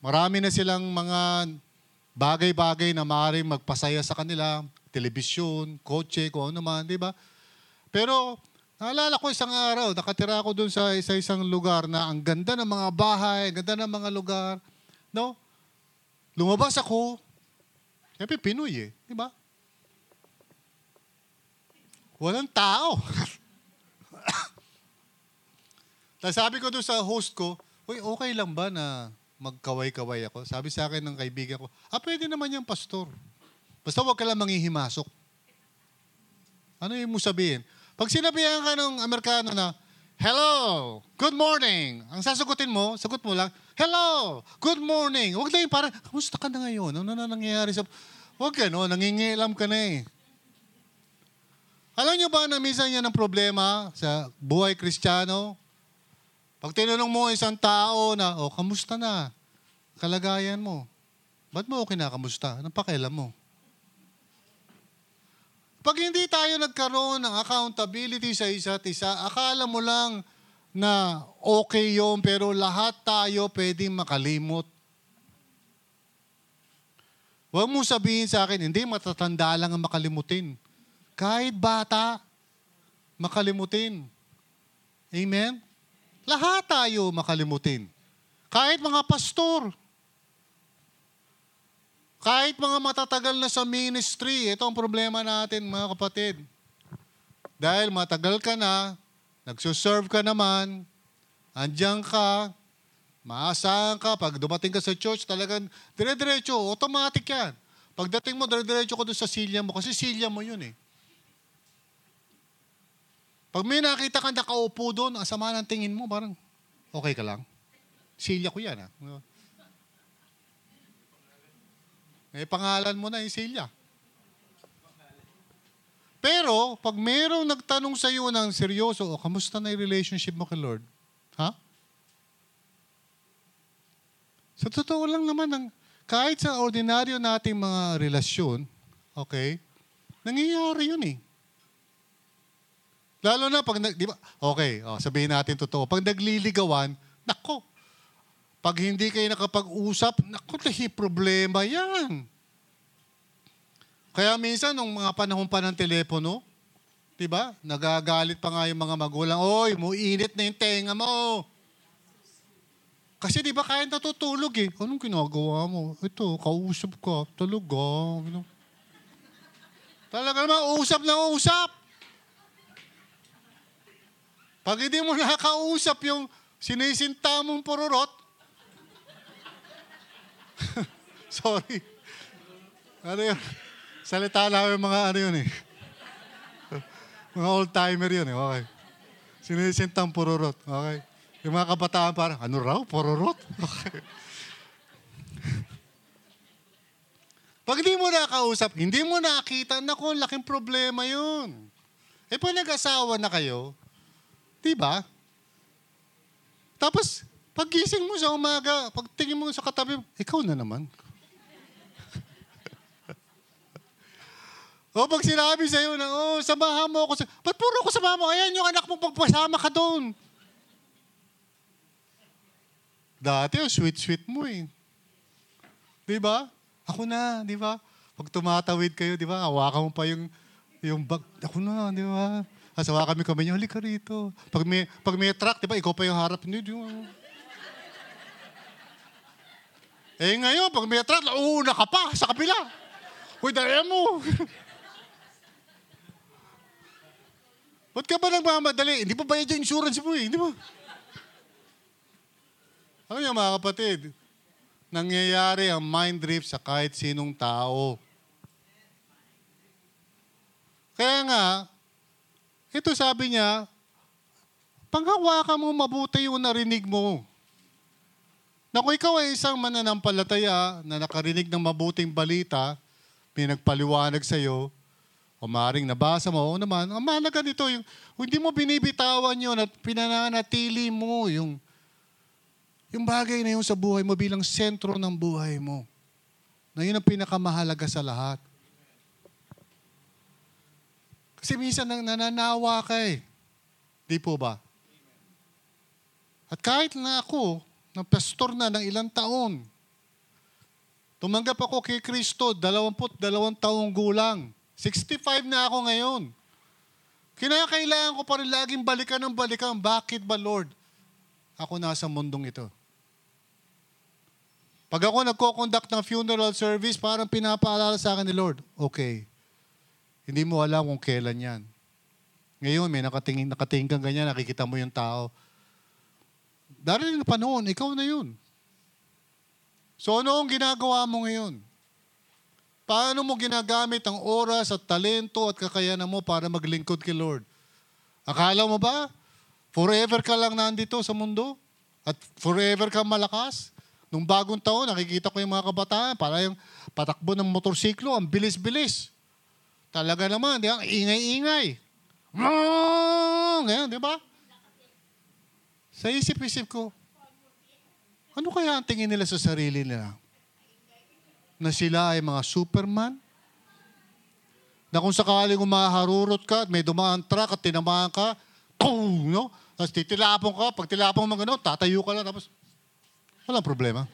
Marami na silang mga bagay-bagay na maaaring magpasaya sa kanila, telebisyon, kotse, kung ano man, di ba? Pero naalala ko isang araw, nakatira ako doon sa isa-isang lugar na ang ganda ng mga bahay, ang ganda ng mga lugar. No? Lumabas ako, siyempre Pinoy eh, di ba? Walang tao. Tapos sabi ko doon sa host ko, Uy, okay lang ba na magkaway-kaway ako? Sabi sa akin ng kaibigan ko, ah, pwede naman yung pastor. Basta huwag ka lang manghihimasok. Ano yung mo sabihin? Pag sinabihan ka ng Amerikano na, Hello, good morning. Ang sasagutin mo, sagot mo lang, Hello, good morning. Huwag na yung parang, kamusta ka na ngayon? Ano na nangyayari sa... Huwag ka, no? Nangingilam ka na eh. Alam niyo ba na minsan yan ang problema sa buhay kristyano? Pag tinanong mo isang tao na, oh, kamusta na? Kalagayan mo. Ba't mo kinakamusta? Anong pakialam mo? Pag hindi tayo nagkaroon ng accountability sa isa't isa, akala mo lang na okay yun, pero lahat tayo pwedeng makalimot. Huwag mo sabihin sa akin, hindi, matatanda lang ang makalimutin. Kahit bata, makalimutin. Amen? Lahat tayo makalimutin. Kahit mga pastor. Kahit mga matatagal na sa ministry, ito ang problema natin mga kapatid. Dahil matagal ka na, nagsuserve ka naman, andyan ka, maasahan ka, pag dumating ka sa church, talagang dire-diretso, automatic yan. Pagdating mo, dire-diretso ka doon sa silya mo, kasi silya mo yun eh. Pag may nakita ka nakaupo doon, ang sama ng tingin mo, parang, okay ka lang. Silya ko yan, ha? May pangalan mo na yung Silya. Pero, pag mayroong nagtanong sa iyo ng seryoso, o kamusta na yung relationship mo kay Lord? Ha? Sa totoo lang naman, ng, kahit sa ordinaryo nating mga relasyon, okay, nangyayari yun eh. Lalo na pag, di ba, okay, oh, sabihin natin totoo. Pag nagliligawan, nako, pag hindi kayo nakapag-usap, nako, lahi problema yan. Kaya minsan, nung mga panahon pa ng telepono, di ba, nagagalit pa nga yung mga magulang, Oy, mo init na yung tenga mo. Kasi di ba kaya natutulog eh. Anong ginagawa mo? Ito, kausap ka. Talaga. Talaga naman, usap na usap. Pag hindi mo nakakausap yung sinisinta mong pururot, sorry. Ano yun? Salita namin mga ano yun eh. mga old-timer yun eh. Okay. Sinisintang pururot. Okay. Yung mga kabataan parang, ano raw? Pururot? Okay. Pag hindi mo nakausap, hindi mo nakita, naku, laking problema yun. Eh, pag nag-asawa na kayo, di ba? Tapos, paggising mo sa umaga, pagtingin mo sa katabi, ikaw na naman. o pag sinabi sa'yo na, oh, samahan mo ako sa... Ba't puro ko samahan mo? Ayan yung anak mo, pagpasama ka doon. Dati, yung sweet-sweet mo eh. Di ba? Ako na, di ba? Pag tumatawid kayo, di ba? Hawakan mo pa yung, yung bag. Ako na, di ba? Asawa kami kami niyo, halika rito. Pag may, pag may truck, di ba? Ikaw pa yung harap niyo. Eh ngayon, pag may truck, uuna ka pa sa kapila. Uy, daya mo. Ba't ka ba nagmamadali? Hindi pa bayad yung insurance mo eh, di ba? Ano yung mga kapatid? nangyayari ang mind drift sa kahit sinong tao. Kaya nga, ito sabi niya, panghawakan mo mabuti yung narinig mo. Na kung ikaw ay isang mananampalataya na nakarinig ng mabuting balita, pinagpaliwanag sa iyo, o maaaring nabasa mo, o naman, ang mahalaga nito, yung, hindi mo binibitawan yun at pinananatili mo yung yung bagay na yun sa buhay mo bilang sentro ng buhay mo. Na yun ang pinakamahalaga sa lahat. Kasi minsan nang nananawa ka eh. Di po ba? At kahit na ako, na pastor na ng ilang taon, tumanggap ako kay Kristo, 22 taong gulang. 65 na ako ngayon. Kinakailangan ko pa rin laging balikan ng balikan. Bakit ba, Lord? Ako nasa mundong ito. Pag ako nagko-conduct ng funeral service, parang pinapaalala sa akin ni Lord, okay, hindi mo alam kung kailan yan. Ngayon, may nakatingin, nakatingin kang ganyan, nakikita mo yung tao. Darating na panahon, ikaw na yun. So ano ang ginagawa mo ngayon? Paano mo ginagamit ang oras at talento at kakayanan mo para maglingkod kay Lord? Akala mo ba, forever ka lang nandito sa mundo? At forever ka malakas? Nung bagong taon, nakikita ko yung mga kabataan, para yung patakbo ng motorsiklo, ang bilis-bilis. Talaga naman, di ba? Ingay-ingay. Ngayon, di ba? Sa isip-isip ko, ano kaya ang tingin nila sa sarili nila? Na sila ay mga superman? Na kung sakaling umaharurot ka at may dumaan truck at tinamaan ka, boom, no? Tapos titilapon ka, pag tilapon mo gano'n, tatayo ka lang, tapos Walang problema.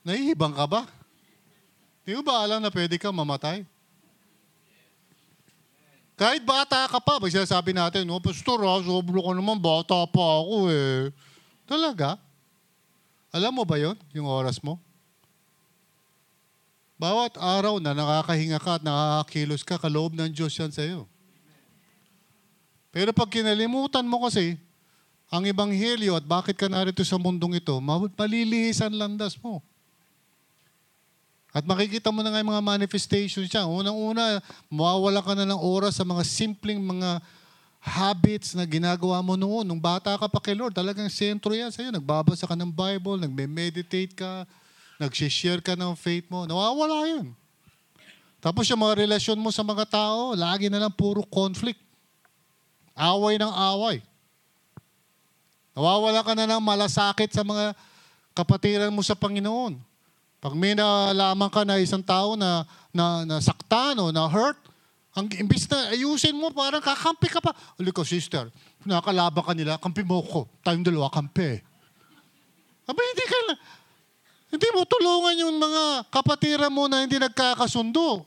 Nahihibang ka ba? Di ba alam na pwede kang mamatay? Kahit bata ka pa, pag sinasabi natin, oh, Pastor, ah, sobro ko naman, bata pa ako eh. Talaga? Alam mo ba yon yung oras mo? Bawat araw na nakakahinga ka at nakakakilos ka, kaloob ng Diyos yan sa'yo. Pero pag kinalimutan mo kasi, ang ebanghelyo at bakit ka narito sa mundong ito, malilihis ang landas mo. At makikita mo na nga yung mga manifestations siya. Unang-una, mawawala ka na ng oras sa mga simpleng mga habits na ginagawa mo noon. Nung bata ka pa kay Lord, talagang sentro yan sa'yo. Nagbabasa ka ng Bible, nagme-meditate ka, nag-share ka ng faith mo. Nawawala yun. Tapos yung mga relasyon mo sa mga tao, lagi na lang puro conflict. Away ng away. Nawawala ka na ng malasakit sa mga kapatiran mo sa Panginoon. Pag may nalaman ka na isang tao na, na, na saktan o na hurt, ang imbis na ayusin mo, parang kakampi ka pa. Uli ko, sister, nakalaban ka nila, kampi mo ko. Tayong dalawa, kampi. Aba, hindi ka na. Hindi mo tulungan yung mga kapatiran mo na hindi nagkakasundo.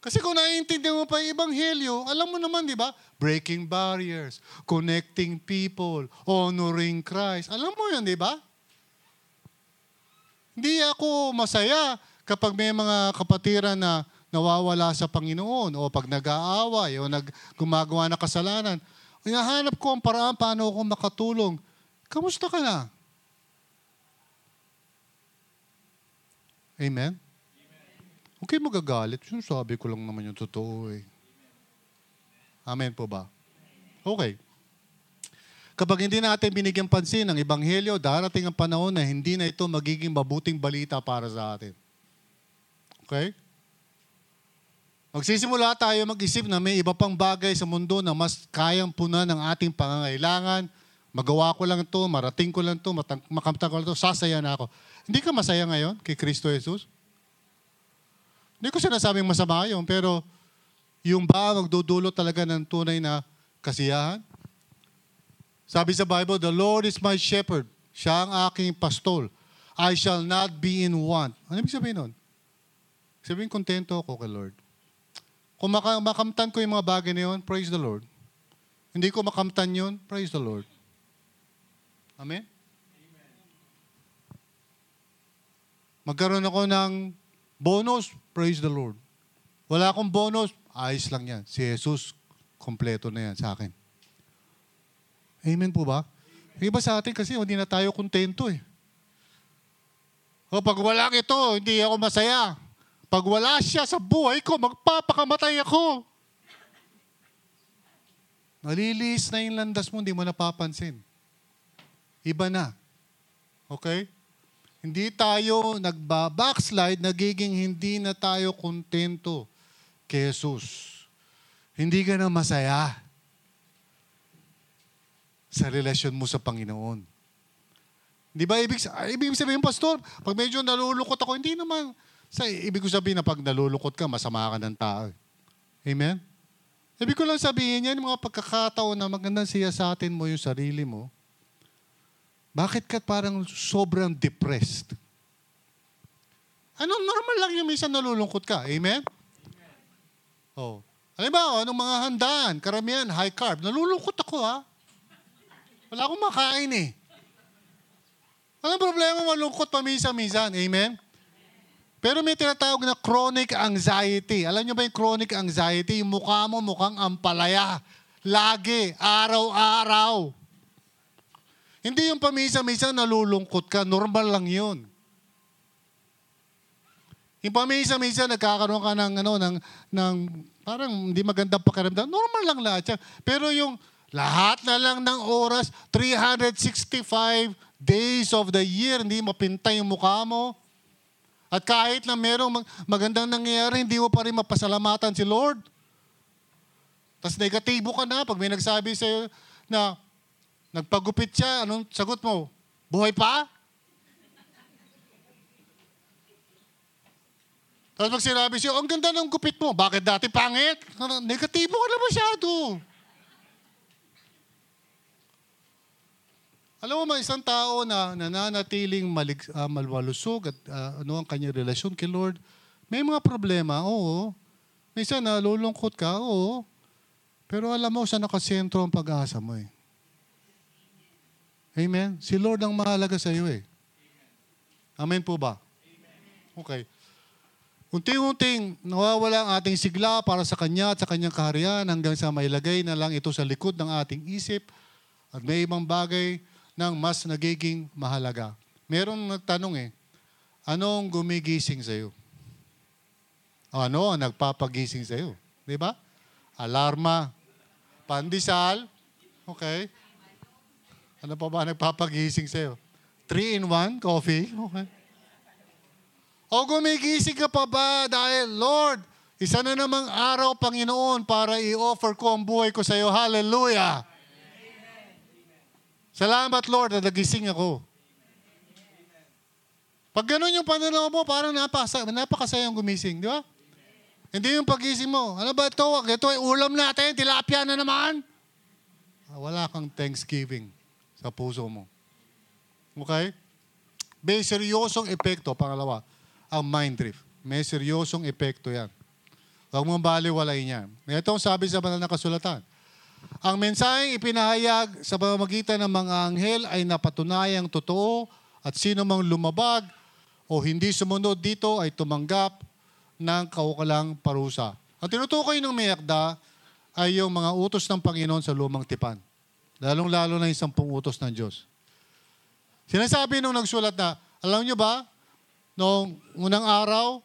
Kasi kung naiintindihan mo pa yung Ebanghelyo, alam mo naman, di ba? Breaking barriers, connecting people, honoring Christ. Alam mo yan, di ba? Hindi ako masaya kapag may mga kapatiran na nawawala sa Panginoon o pag nag-aaway o nag gumagawa ng kasalanan. Hinahanap ko ang paraan paano ako makatulong. Kamusta ka na? Amen? Okay magagalit. Yung sabi ko lang naman yung totoo eh. Amen po ba? Okay. Kapag hindi natin binigyan pansin ng Ebanghelyo, darating ang panahon na hindi na ito magiging mabuting balita para sa atin. Okay? Magsisimula tayo mag-isip na may iba pang bagay sa mundo na mas kayang punan ng ating pangangailangan. Magawa ko lang to, marating ko lang to, makamtan ko lang to, sasaya na ako. Hindi ka masaya ngayon kay Kristo Jesus? Hindi ko sinasabing masama yun, pero yung ba magdudulot talaga ng tunay na kasiyahan? Sabi sa Bible, The Lord is my shepherd. Siya ang aking pastol. I shall not be in want. Ano ibig sabihin nun? Sabihin, kontento ako kay Lord. Kung maka- makamtan ko yung mga bagay na yun, praise the Lord. Hindi ko makamtan yun, praise the Lord. Amen? Magkaroon ako ng bonus, praise the Lord. Wala akong bonus, ayos lang yan. Si Jesus, kompleto na yan sa akin. Amen po ba? Iba sa atin kasi hindi na tayo kontento eh. O pag wala ito, hindi ako masaya. Pag wala siya sa buhay ko, magpapakamatay ako. Nalilis na yung landas mo, hindi mo napapansin. Iba na. Okay? Hindi tayo nagba-backslide, nagiging hindi na tayo kontento kay Jesus. Hindi ka na masaya sa relasyon mo sa Panginoon. Di ba ibig, ibig sabihin, Pastor, pag medyo nalulukot ako, hindi naman, sa, ibig ko sabihin na pag nalulukot ka, masama ka ng tao. Amen? Ibig ko lang sabihin yan, yung mga pagkakataon na magandang siya sa atin mo yung sarili mo, bakit ka parang sobrang depressed? Ano, normal lang yung minsan nalulungkot ka. Amen? Oh. Alam ba, anong mga handaan, karamihan, high carb, nalulungkot ako ha. Wala akong makain eh. Anong problema malungkot paminsan-minsan? Amen? Pero may tinatawag na chronic anxiety. Alam niyo ba yung chronic anxiety? Yung mukha mo mukhang ampalaya. Lagi, araw-araw. Hindi yung paminsan-minsan nalulungkot ka. Normal lang yun. Yung paminsan-minsan nagkakaroon ka ng, ano, ng, ng parang hindi magandang pakiramdam. Normal lang lahat yan. Pero yung lahat na lang ng oras, 365 days of the year, hindi mapintay yung mukha mo. At kahit na merong mag- magandang nangyayari, hindi mo pa rin mapasalamatan si Lord. Tapos negatibo ka na pag may nagsabi sa'yo na nagpagupit siya, anong sagot mo? Buhay pa? Tapos pag sinabi siya, ang ganda ng gupit mo, bakit dati pangit? Negatibo ka na masyado. Alam mo, may isang tao na nananatiling malig, ah, malwalusog at ah, ano ang kanyang relasyon kay Lord, may mga problema, oo. Minsan nalulungkot ka, oo. Pero alam mo, sa nakasentro ang pag-asa mo eh. Amen? Si Lord ang mahalaga sa iyo eh. Amen po ba? Okay. Unti-unting nawawala ang ating sigla para sa Kanya at sa Kanyang kaharian hanggang sa mailagay na lang ito sa likod ng ating isip at may ibang bagay ng mas nagiging mahalaga. Meron nagtanong eh, anong gumigising sa'yo? Ano ang nagpapagising sa'yo? Di ba? Alarma, pandesal, okay. Ano pa ba nagpapagising sa'yo? Three in one, coffee, okay. O gumigising ka pa ba dahil, Lord, isa na namang araw, Panginoon, para i-offer ko ang buhay ko sa iyo. Hallelujah! Salamat, Lord, na nagising ako. Pag ganun yung pananaw mo, parang napasa, napakasayang gumising, di ba? Hindi yung pagising mo. Ano ba ito? Ito ay ulam natin, tilapia na naman. Ah, Wala kang thanksgiving sa puso mo. Okay? May seryosong epekto, pangalawa, ang mind drift. May seryosong epekto yan. Huwag mong baliwalay niyan. Ito ang sabi sa banal na kasulatan. Ang mensaheng ipinahayag sa pamamagitan ng mga anghel ay napatunayang totoo at sino mang lumabag o hindi sumunod dito ay tumanggap ng kaukalang parusa. Ang tinutukoy ng Mayakda ay yung mga utos ng Panginoon sa lumang tipan. Lalong-lalo na yung sampung utos ng Diyos. Sinasabi nung nagsulat na, alam nyo ba, noong unang araw,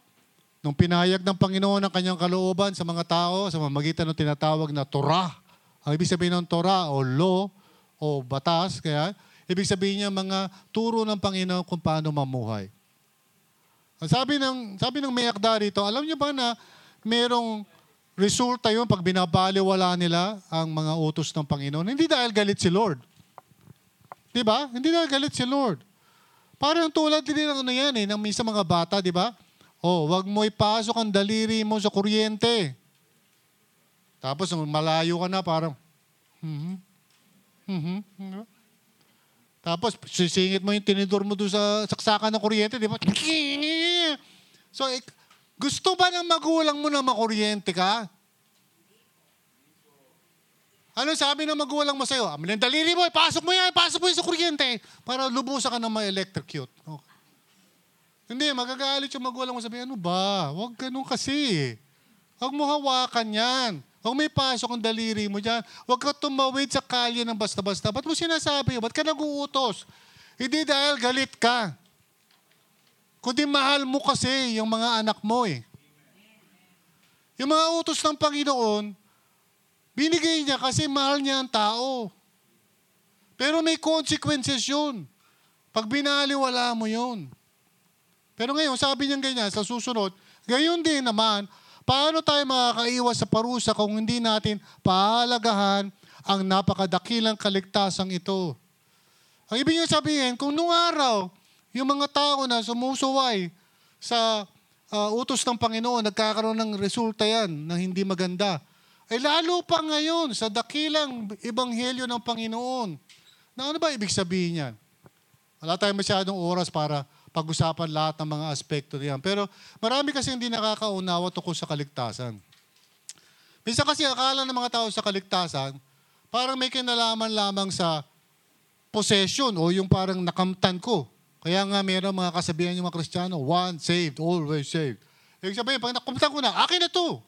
nung pinahayag ng Panginoon ang kanyang kalooban sa mga tao, sa mamagitan ng tinatawag na Torah. Ang ibig sabihin ng Torah o law o batas, kaya ibig sabihin niya mga turo ng Panginoon kung paano mamuhay. Ang sabi ng sabi ng Mayakda rito, alam niyo ba na merong resulta yun pag binabaliwala nila ang mga utos ng Panginoon? Hindi dahil galit si Lord. Di ba? Hindi dahil galit si Lord. Parang tulad din ng ano yan eh, ng minsan mga bata, di ba? Oh, wag mo ipasok ang daliri mo sa kuryente. Tapos malayo ka na, parang, mhm, mhm, mhm. Tapos, sisingit mo yung tinidor mo doon sa saksakan ng kuryente, di ba? So, ik- gusto ba ng magulang mo na makuryente ka? Ano sabi ng magulang mo sa'yo? Amin ang daliri mo, pasok mo yan, pasok mo yan sa kuryente para lubusan ka ng ma-electrocute. Okay. Hindi, magagalit yung magulang mo sabi, ano ba? Huwag ganun kasi. Huwag mo hawakan yan. Huwag may pasok ang daliri mo dyan. Huwag ka tumawid sa kalye ng basta-basta. Ba't mo sinasabi? Ba't ka nag-uutos? Hindi dahil galit ka. Kundi mahal mo kasi yung mga anak mo eh. Yung mga utos ng Panginoon, binigay niya kasi mahal niya ang tao. Pero may consequences yun. Pag binaliwala mo yun. Pero ngayon, sabi niya ganyan, sa susunod, gayon din naman, paano tayo makakaiwas sa parusa kung hindi natin pahalagahan ang napakadakilang kaligtasang ito? Ang ibig niya sabihin, kung nung araw, yung mga tao na sumusuway sa ah, utos ng Panginoon, nagkakaroon ng resulta yan na hindi maganda. Ay lalo pa ngayon sa dakilang ebanghelyo ng Panginoon. Na ano ba ibig sabihin yan? Wala tayong masyadong oras para pag-usapan lahat ng mga aspekto niyan. Pero marami kasi hindi nakakaunawa tungkol sa kaligtasan. Minsan kasi akala ng mga tao sa kaligtasan, parang may kinalaman lamang sa possession o yung parang nakamtan ko. Kaya nga meron mga kasabihan yung mga Kristiyano, one saved, always saved. Ibig sabihin, pag nakamtan ko na, akin na to.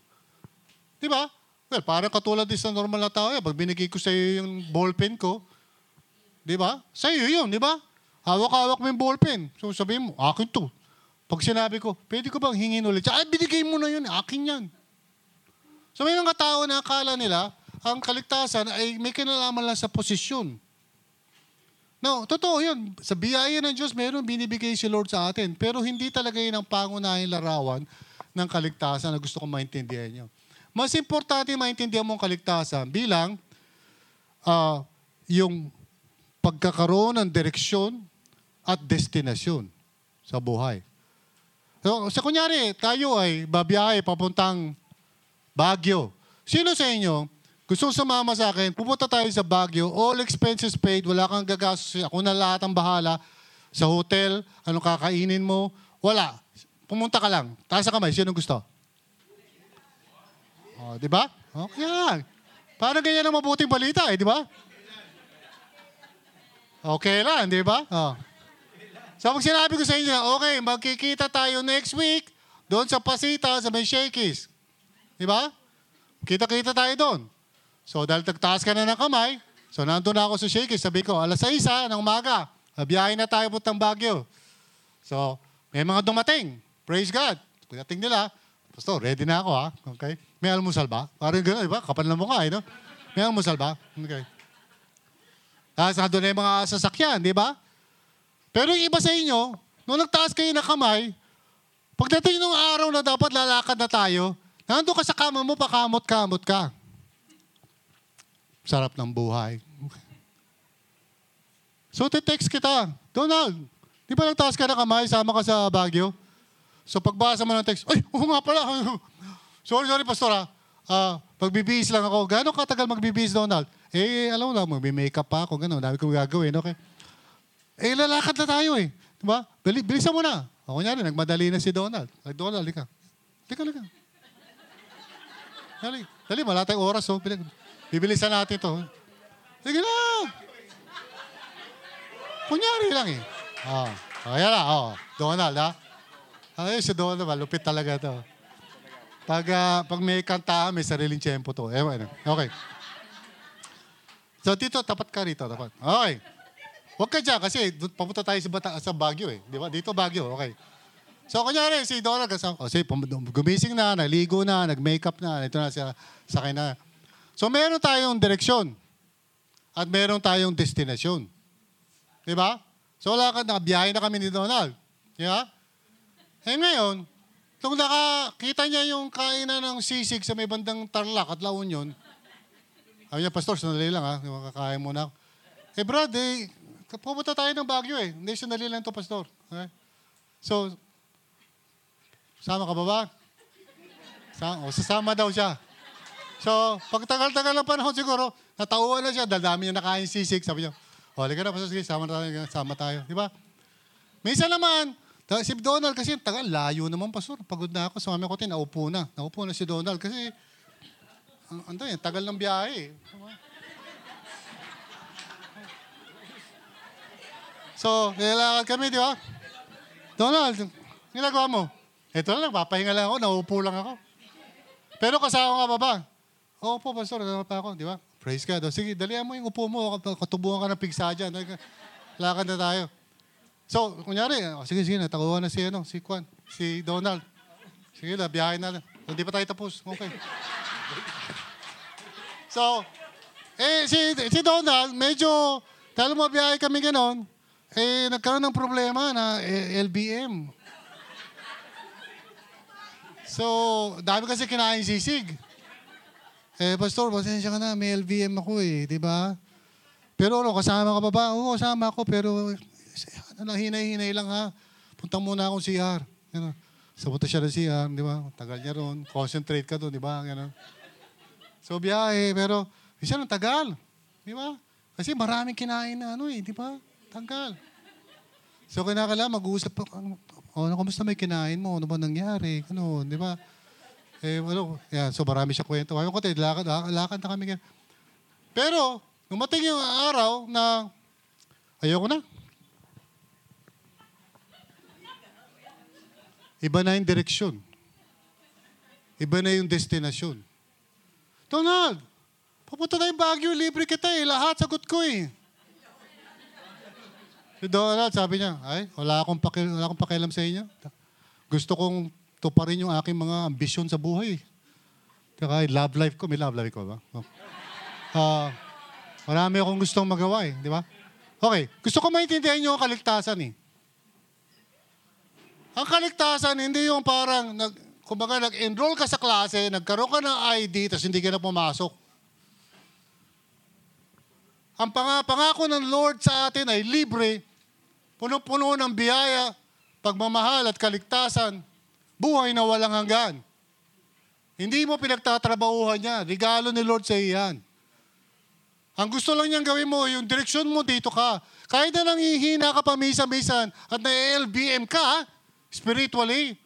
Di ba? Well, parang katulad din sa normal na tao. eh. Pag binigay ko sa iyo yung ballpen ko, di ba? Sa iyo yun, di ba? Hawak-hawak mo yung ballpen. So sabihin mo, akin to. Pag sinabi ko, pwede ko bang hingin ulit? Ay, binigay mo na yun, akin yan. So may mga tao na akala nila, ang kaligtasan ay may kinalaman lang sa posisyon. No, totoo yun. Sa biyaya ng Diyos, meron binibigay si Lord sa atin. Pero hindi talaga yun ang pangunahing larawan ng kaligtasan na gusto kong maintindihan nyo. Mas importante maintindihan mo ang kaligtasan bilang ah, yung pagkakaroon ng direksyon at destinasyon sa buhay. So, sa kunyari, tayo ay babiyahe papuntang Baguio. Sino sa inyo gusto sumama sa akin, pupunta tayo sa Baguio, all expenses paid, wala kang gagastos, ako na lahat ang bahala. Sa hotel, anong kakainin mo, wala. Pumunta ka lang. Taas sa kamay, sino gusto? Oh, di ba? Okay yan. Parang ganyan ang mabuting balita, eh, di ba? Okay lang, di ba? Oh. So pag sinabi ko sa inyo, okay, magkikita tayo next week doon sa Pasita, sa may Shakey's. Di ba? Kita-kita tayo doon. So dahil tagtaas ka na ng kamay, so nandun na ako sa Shakey's, sabi ko, alas 6 ha, ng umaga, biyahe na tayo puntang Baguio. So, may mga dumating. Praise God. Pagdating nila, Pastor, ready na ako ha. Okay? May almusal ba? Parang gano'n, di ba? Kapal na mukha, eh, no? May almusal ba? Okay. Tapos nandun na yung mga sasakyan, di ba? Pero yung iba sa inyo, nung nagtaas kayo ng kamay, pagdating ng araw na dapat lalakad na tayo, nandun ka sa kama mo, pakamot-kamot ka. Sarap ng buhay. So, te-text kita, Donald, di ba nagtaas ka ng kamay, sama ka sa Baguio? So, pagbasa mo ng text, ay, oo nga pala. sorry, sorry, pastor ha. Ah, magbibihis lang ako. Gano'ng katagal magbibihis, Donald? Eh, alam mo na, magbi-makeup pa ako, gano'n. Dami kong gagawin, okay? Eh, lalakad na tayo eh. Diba? Bili, bilisan mo na. O, kunyari, nagmadali na si Donald. Ay, Donald, halika. Halika, halika. Dali, dali, wala tayong oras. Oh. Bili- Bibilisan natin to. Sige na. Kunyari lang eh. Oh. Kaya na, oh. Donald, ha? Ay, si Donald, malupit talaga to. Pag, ah, pag may kantahan, may sariling tiyempo to. Ewan. Okay. So dito, tapat ka rito. Tapat. Okay. Huwag ka dyan kasi papunta tayo sa, Bata, sa Baguio eh. Di ba? Dito Baguio. Okay. So kunyari, si Donald, kasama, oh, pum- gumising na, naligo na, nag-makeup na, ito na siya, sakay na. So meron tayong direksyon. At meron tayong destinasyon. Di ba? So wala ka, nakabiyahe na kami ni Donald. Di ba? Eh ngayon, nung nakakita niya yung kainan ng sisig sa may bandang Tarlac at La Union, sabi niya, Pastor, sandali lang ha, makakain muna ako. Eh Brad, eh, pupunta tayo ng Baguio eh. Sandali lang to Pastor. Okay? So, sama ka ba ba? Sa, o, sasama daw siya. So, pag tagal-tagal ng panahon siguro, natauhan na siya, dahil dami niya nakain sisig. Sabi niya, o, halika na, Pastor, sige, sama tayo, sama tayo. Di ba? Minsan naman, ta- si Donald kasi tagal, layo naman, Pastor. Pagod na ako, sumami ko tin, naupo na. Naupo na si Donald kasi, ang ano yan, tagal ng biyahe. eh. So, nilalakad kami, di ba? Donald, ginagawa mo? Ito lang, nagpapahinga lang ako, naupo lang ako. Pero kasama ka pa ba? Oo po, pastor, kasama pa ako, di ba? Praise God. Sige, dalihan mo yung upo mo, katubuhan ka ng pigsa dyan. Lakad na tayo. So, kunyari, o, sige, sige, natakuha na si, ano, si Kwan, si Donald. Sige na, biyahe na. Hindi pa tayo tapos. Okay. So, eh, si, si Donald, medyo, dahil mabiyahe kami ganon, eh, nagkaroon ng problema na eh, LBM. So, dami kasi kinain sisig. Eh, Pastor, pasensya ka na, may LVM ako eh, di ba? Pero ano, kasama ka pa ba? Oo, kasama ako, pero lang, hinay-hinay lang ha. Punta muna akong CR. Ano, Sabuto siya ng CR, di ba? Tagal niya ron. Concentrate ka doon, di ba? Ganun. So, biyahe, pero minsan ang tagal. Di ba? Kasi maraming kinain na ano eh, di ba? Tagal. So, kinakala, mag-uusap pa. Ano, oh, ano, kamusta may kinain mo? Ano ba nangyari? Ano, di ba? Eh, ano, yeah, so marami siya kwento. Ayaw ko tayo, lakad, lakad, lakad na kami. Pero, numating yung araw na ayoko na. Iba na yung direksyon. Iba na yung destinasyon. Donald, pupunta tayong Baguio, libre kita eh. Lahat sagot ko eh. Si Donald, sabi niya, ay, wala akong, paki, wala akong pakialam sa inyo. Gusto kong tuparin yung aking mga ambisyon sa buhay. Kaya love life ko, may love life ko ba? Oh. Ah, marami akong gustong magawa eh, di ba? Okay, gusto ko maintindihan ang kaligtasan eh. Ang kaligtasan, hindi yung parang, nag, kumbaga nag-enroll ka sa klase, nagkaroon ka ng ID, tapos hindi ka na pumasok. Ang panga, pangako ng Lord sa atin ay libre, puno-puno ng biyaya, pagmamahal at kaligtasan, buhay na walang hanggan. Hindi mo pinagtatrabahuhan niya. Regalo ni Lord sa iyan. Ang gusto lang niyang gawin mo, yung direksyon mo dito ka. Kahit na nangihina ka pa misa-misan at na-LBM ka, spiritually,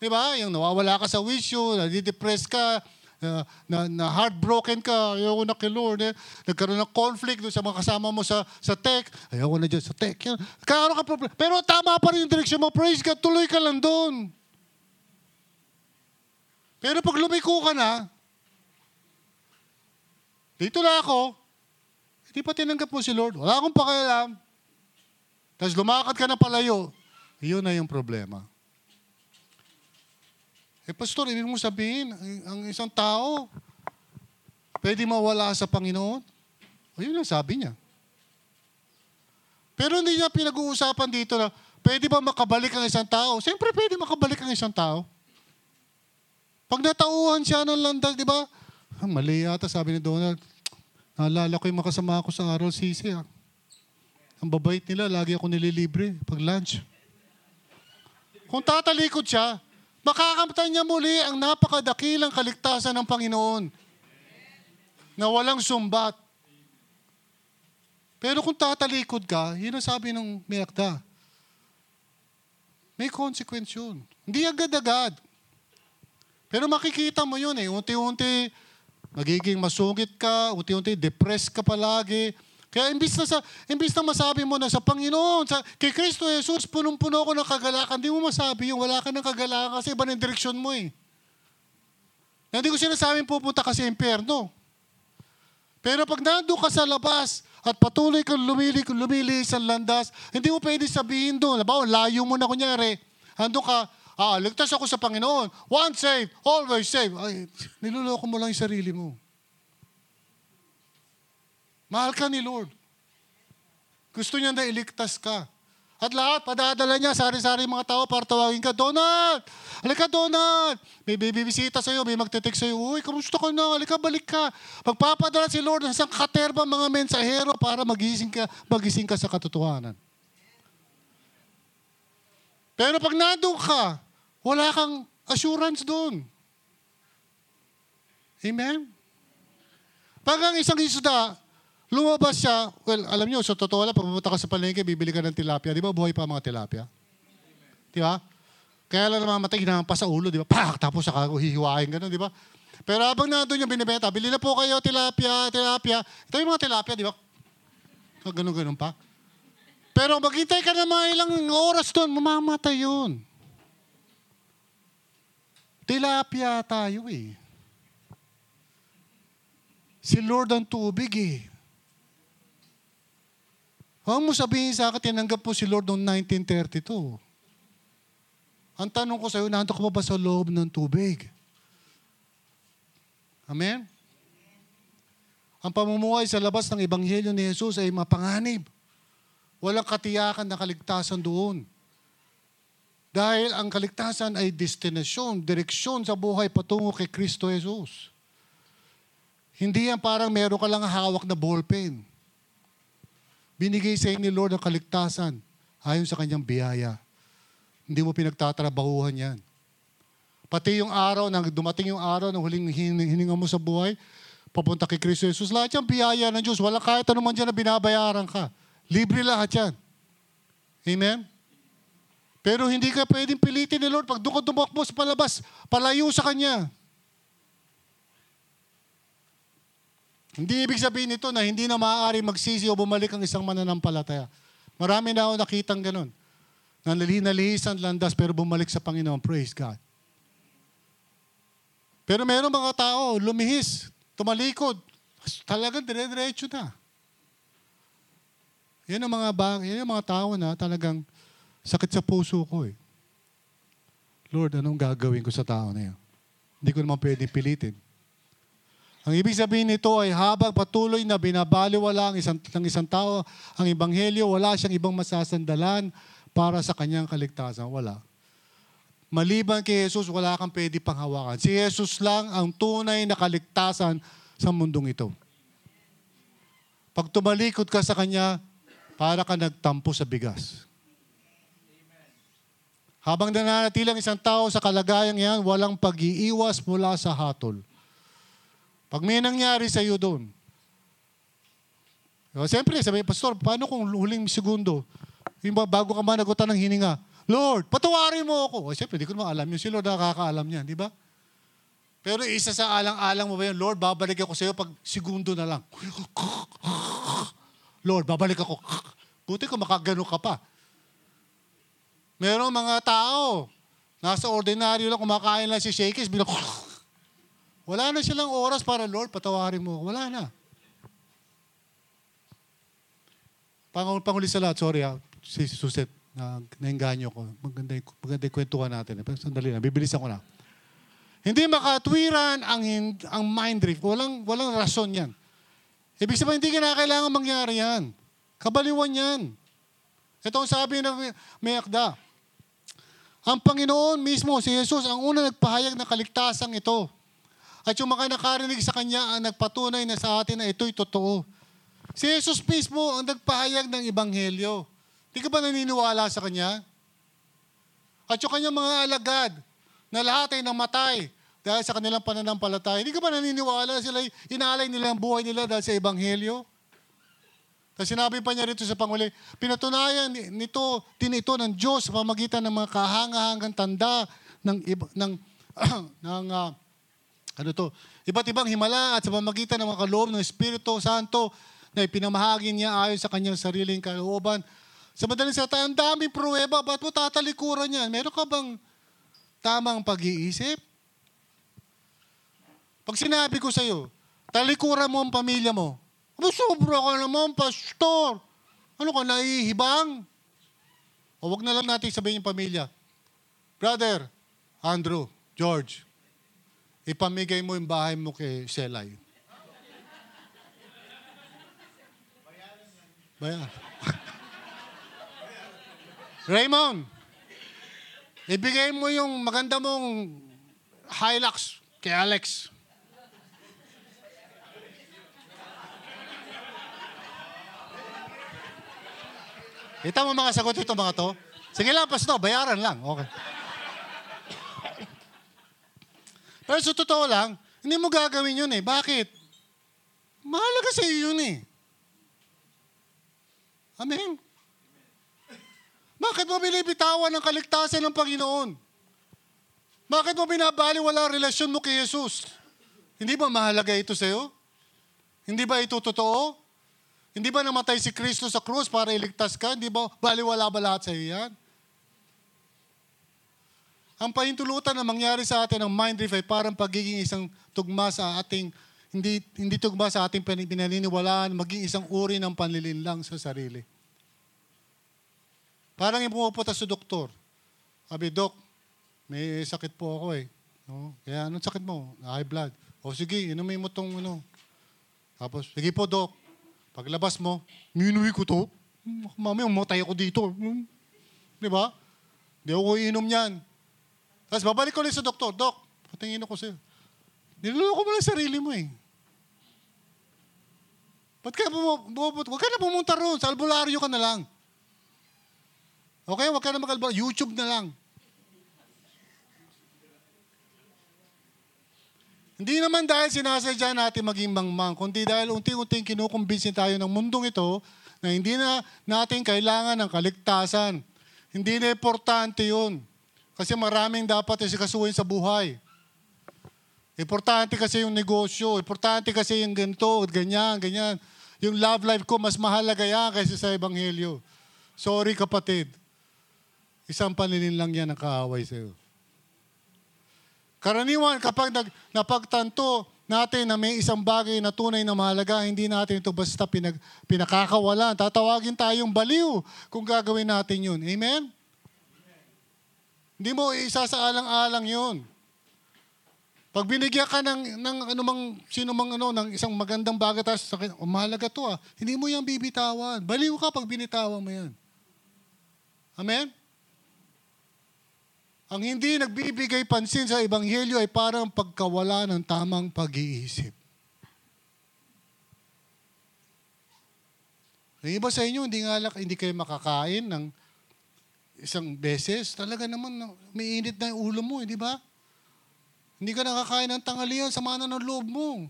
di ba? Yung nawawala ka sa wisyo, nadidepress ka, na, na, na heartbroken ka, ayoko na kay Lord. Eh. Nagkaroon ng conflict doon sa mga kasama mo sa, sa tech, ayoko na dyan sa tech. Yan. Kaya ka problem. Pero tama pa rin yung direksyon mo, praise God, tuloy ka lang doon. Pero pag lumiko ka na, dito na ako, hindi pa tinanggap mo si Lord. Wala akong pakialam. Tapos lumakad ka na palayo. Yun na yung problema. Eh, Pastor, ibig mo sabihin, ang- ang isang tao, pwede mawala sa Panginoon? O yun ang sabi niya. Pero hindi niya pinag-uusapan dito na, pwede ba makabalik ang isang tao? Siyempre, pwede makabalik ang isang tao. Pag natauhan siya ng landas, di ba? Ah, mali yata, sabi ni Donald. Naalala ko yung makasama ko sa RLCC. Ah. Ang babait nila, lagi ako nililibre pag lunch. Kung tatalikod siya, makakamtan niya muli ang napakadakilang kaligtasan ng Panginoon na walang sumbat. Pero kung tatalikod ka, yun ang sabi ng mayakda. May consequence yun. Hindi agad-agad. Pero makikita mo yun eh. Unti-unti, magiging masungit ka, unti-unti, depressed ka palagi, Kaya imbis na, sa, imbis na masabi mo na sa Panginoon, sa, kay Kristo Jesus, punong-puno ko ng kagalakan, di mo masabi yung wala ka ng kagalakan kasi iba ng direksyon mo eh. Na Hindi ko sinasabing pupunta ka sa impyerno. Pero pag nandun ka sa labas at patuloy kang lumili, lumili sa landas, hindi mo pwede sabihin doon. Halimbawa, layo mo na kunyari. Ando ka, ah, ligtas ako sa Panginoon. Once saved, always saved. Ay, niloloko mo lang yung sarili mo. Mahal ka ni Lord. Gusto niya na iligtas ka. At lahat, padadala niya, sari-sari mga tao para tawagin ka, Donald! Halika, Donald! May bibisita sa'yo, may magte-text sa'yo, Uy, kamusta ka na? Halika, balik ka. Magpapadala si Lord ng isang katerba mga mensahero para magising ka, magising ka sa katotohanan. Pero pag nandun ka, wala kang assurance doon. Amen? Pag ang isang isda, lumabas siya, well, alam nyo, sa totoo lang, pumunta ka sa palengke, bibili ka ng tilapia. Di ba buhay pa mga tilapia? Di ba? Kaya lang namamatay, hinampas sa ulo, di ba? Pak! Tapos saka hihiwain gano'n, di ba? Pero habang nandun yung binibenta, bili na po kayo tilapia, tilapia. Ito yung mga tilapia, di ba? Ganun-ganun pa. Pero maghintay ka na mga ilang oras doon, mamamatay yun. Tilapia tayo eh. Si Lord ang tubig eh. Huwag mo sabihin sa akin, tinanggap po si Lord noong 1932. Ang tanong ko sa iyo, nanto ka pa ba sa loob ng tubig? Amen? Ang pamumuhay sa labas ng Ebanghelyo ni Jesus ay mapanganib. Walang katiyakan na kaligtasan doon. Dahil ang kaligtasan ay destinasyon, direksyon sa buhay patungo kay Kristo Jesus. Hindi yan parang meron ka lang hawak na ballpen. Binigay sa ni Lord ang kaligtasan ayon sa kanyang biyaya. Hindi mo pinagtatrabahuhan yan. Pati yung araw, nang dumating yung araw na huling hininga mo sa buhay, papunta kay Kristo Jesus, lahat yan biyaya ng Diyos. Wala kahit ano man dyan na binabayaran ka. Libre lahat yan. Amen? Pero hindi ka pwedeng pilitin ni Lord. Pag doon ka tumakbo sa palabas, palayo sa Kanya. Hindi ibig sabihin nito na hindi na maaari magsisi o bumalik ang isang mananampalataya. Marami na ako nakitang ganun. Na nalihis ang landas pero bumalik sa Panginoon. Praise God. Pero meron mga tao, lumihis, tumalikod, talagang dire-diretso na. Yan ang mga bang, yan ang mga tao na talagang sakit sa puso ko eh. Lord, anong gagawin ko sa tao na yan? Hindi ko naman pwedeng pilitin. Ang ibig sabihin nito ay habang patuloy na binabaliwala ang isang, ng isang tao ang ebanghelyo, wala siyang ibang masasandalan para sa kanyang kaligtasan. Wala. Maliban kay Jesus, wala kang pwede panghawakan. Si Jesus lang ang tunay na kaligtasan sa mundong ito. Pag tumalikod ka sa Kanya, para ka nagtampo sa bigas. Habang nananatili ang isang tao sa kalagayang yan, walang pag-iiwas mula sa hatol. Pag may nangyari sa iyo doon, o, siyempre, sabi, Pastor, paano kung huling segundo, yung ba- bago ka managutan ng hininga, Lord, patawarin mo ako. O, siyempre, di ko naman alam yun. Si Lord nakakaalam niyan, di ba? Pero isa sa alang-alang mo ba yun, Lord, babalik ako sa iyo pag segundo na lang. Lord, babalik ako. Buti ko makagano ka pa. Merong mga tao, nasa ordinaryo lang, kumakain lang si Shakey's, bilang, wala na silang oras para, Lord, patawarin mo. ako." Wala na. Pang panguli sa lahat, sorry ha, si Suset, na nainganyo ko. Maganda, maganda yung kwentuhan natin. eh. Pero sandali na, bibilisan ko na. Hindi makatwiran ang, ang mind drift. Walang, walang rason yan. Ibig sabihin, hindi kinakailangan mangyari yan. Kabaliwan yan. Ito ang sabi ng may akda. Ang Panginoon mismo, si Jesus, ang una nagpahayag ng kaligtasang ito. At yung mga nakarinig sa Kanya ang nagpatunay na sa atin na ito'y totoo. Si Jesus mismo ang nagpahayag ng Ebanghelyo. Di ka ba naniniwala sa Kanya? At yung kanyang mga alagad na lahat ay namatay dahil sa kanilang pananampalataya. Hindi ka ba naniniwala na sila inalay nila ang buhay nila dahil sa Ebanghelyo? Tapos sinabi pa niya rito sa Panguli, pinatunayan ni- nito, din ito ng Diyos sa pamagitan ng mga kahangahangang tanda ng, ng, ng ah, ano to, iba't ibang himala at sa pamagitan ng mga kaloob ng Espiritu Santo na ipinamahagi niya ayon sa kanyang sariling kalooban. Sa madaling salita, ang daming pruweba. Ba't mo tatalikuran yan? Meron ka bang tamang pag-iisip? Pag sinabi ko sa'yo, talikuran mo ang pamilya mo. Sobra ka naman, pastor. Ano ka, naihibang? O wag na lang natin sabihin yung pamilya. Brother, Andrew, George, ipamigay mo yung bahay mo kay Selay. Bayan. Raymond, ibigay mo yung maganda mong Hilux kay Alex. Kita mo mga sagot ito mga to? Sige lang, pasto, bayaran lang. Okay. Pero sa totoo lang, hindi mo gagawin yun eh. Bakit? Mahalaga sa iyo yun eh. Amen. Bakit mo binibitawan ang kaligtasan ng Panginoon? Bakit mo binabaliwala ang relasyon mo kay Jesus? Hindi ba mahalaga ito sa iyo? Hindi ba ito totoo? Hindi ba namatay si Kristo sa krus para iligtas ka? Hindi ba baliwala ba lahat sa iyo yan? Ang pahintulutan na mangyari sa atin ng mind reef ay parang pagiging isang tugma sa ating, hindi, hindi tugma sa ating pin- pinaniniwalaan, maging isang uri ng panlilinlang sa sarili. Parang yung pumupunta sa doktor. Sabi, Dok, may sakit po ako eh. No? Kaya anong sakit mo? High blood. O sige, inumin mo tong ano. Tapos, sige po, Dok. Paglabas mo, minuwi ko to. Mamaya, mamatay ako dito. Di ba? Di ako iinom yan. Tapos babalik ulit sa doktor. Dok, patingin ako sa'yo. Niloloko mo lang sarili mo eh. Ba't ka bumuput? Huwag ka na pumunta roon. Sa albularyo ka na lang. Okay, huwag ka na mag YouTube na lang. Hindi naman dahil sinasadya natin maging mangmang, kundi dahil unti-unting kinukumbinsin tayo ng mundong ito na hindi na natin kailangan ng kaligtasan. Hindi na importante yun. Kasi maraming dapat isikasuhin sa buhay. Importante kasi yung negosyo. Importante kasi yung ganito, ganyan, ganyan. Yung love life ko, mas mahalaga yan kaysa sa Ebanghelyo. Sorry kapatid. Isang panilin lang yan ang kaaway sa'yo. Karaniwan, kapag nag, napagtanto natin na may isang bagay na tunay na mahalaga, hindi natin ito basta pinag, pinakakawalan. Tatawagin tayong baliw kung gagawin natin yun. Amen? Hindi mo isasaalang-alang yun. Pag binigyan ka ng, ng anumang, sino mang ano, ng isang magandang bagay, tapos sa akin, oh, mahalaga to ah, hindi mo yan bibitawan. Baliw ka pag binitawan mo yan. Amen? Ang hindi nagbibigay pansin sa Ebanghelyo ay parang pagkawala ng tamang pag-iisip. Yung iba sa inyo, hindi nga hindi kayo makakain ng isang beses. Talaga naman, no, may init na yung ulo mo, hindi ba? Hindi ka nakakain ng tanghalian, sama na ng loob mo.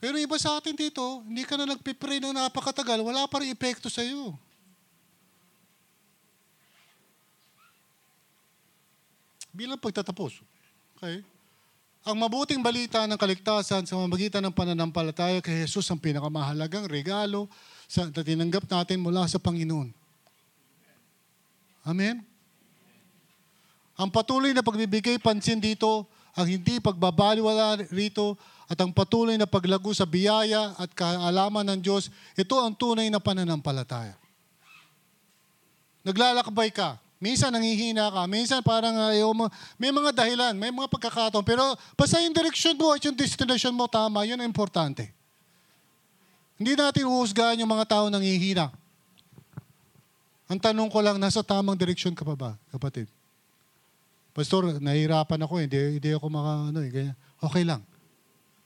Pero iba sa atin dito, hindi ka na nagpipray ng napakatagal, wala pa rin epekto sa iyo. bilang pagtatapos. Okay? Ang mabuting balita ng kaligtasan sa mamagitan ng pananampalataya kay Jesus ang pinakamahalagang regalo sa na tinanggap natin mula sa Panginoon. Amen? Ang patuloy na pagbibigay pansin dito, ang hindi pagbabaliwala rito, at ang patuloy na paglago sa biyaya at kaalaman ng Diyos, ito ang tunay na pananampalataya. Naglalakbay ka, Minsan nangihina ka, minsan parang ayaw mo. May mga dahilan, may mga pagkakataon. Pero basta yung direction mo at yung destination mo tama, yun ang importante. Hindi natin uhusgahan yung mga tao nangihina. Ang tanong ko lang, nasa tamang direksyon ka pa ba, kapatid? Pastor, nahihirapan ako, hindi, hindi ako maka, ano, eh, ganyan. Okay lang.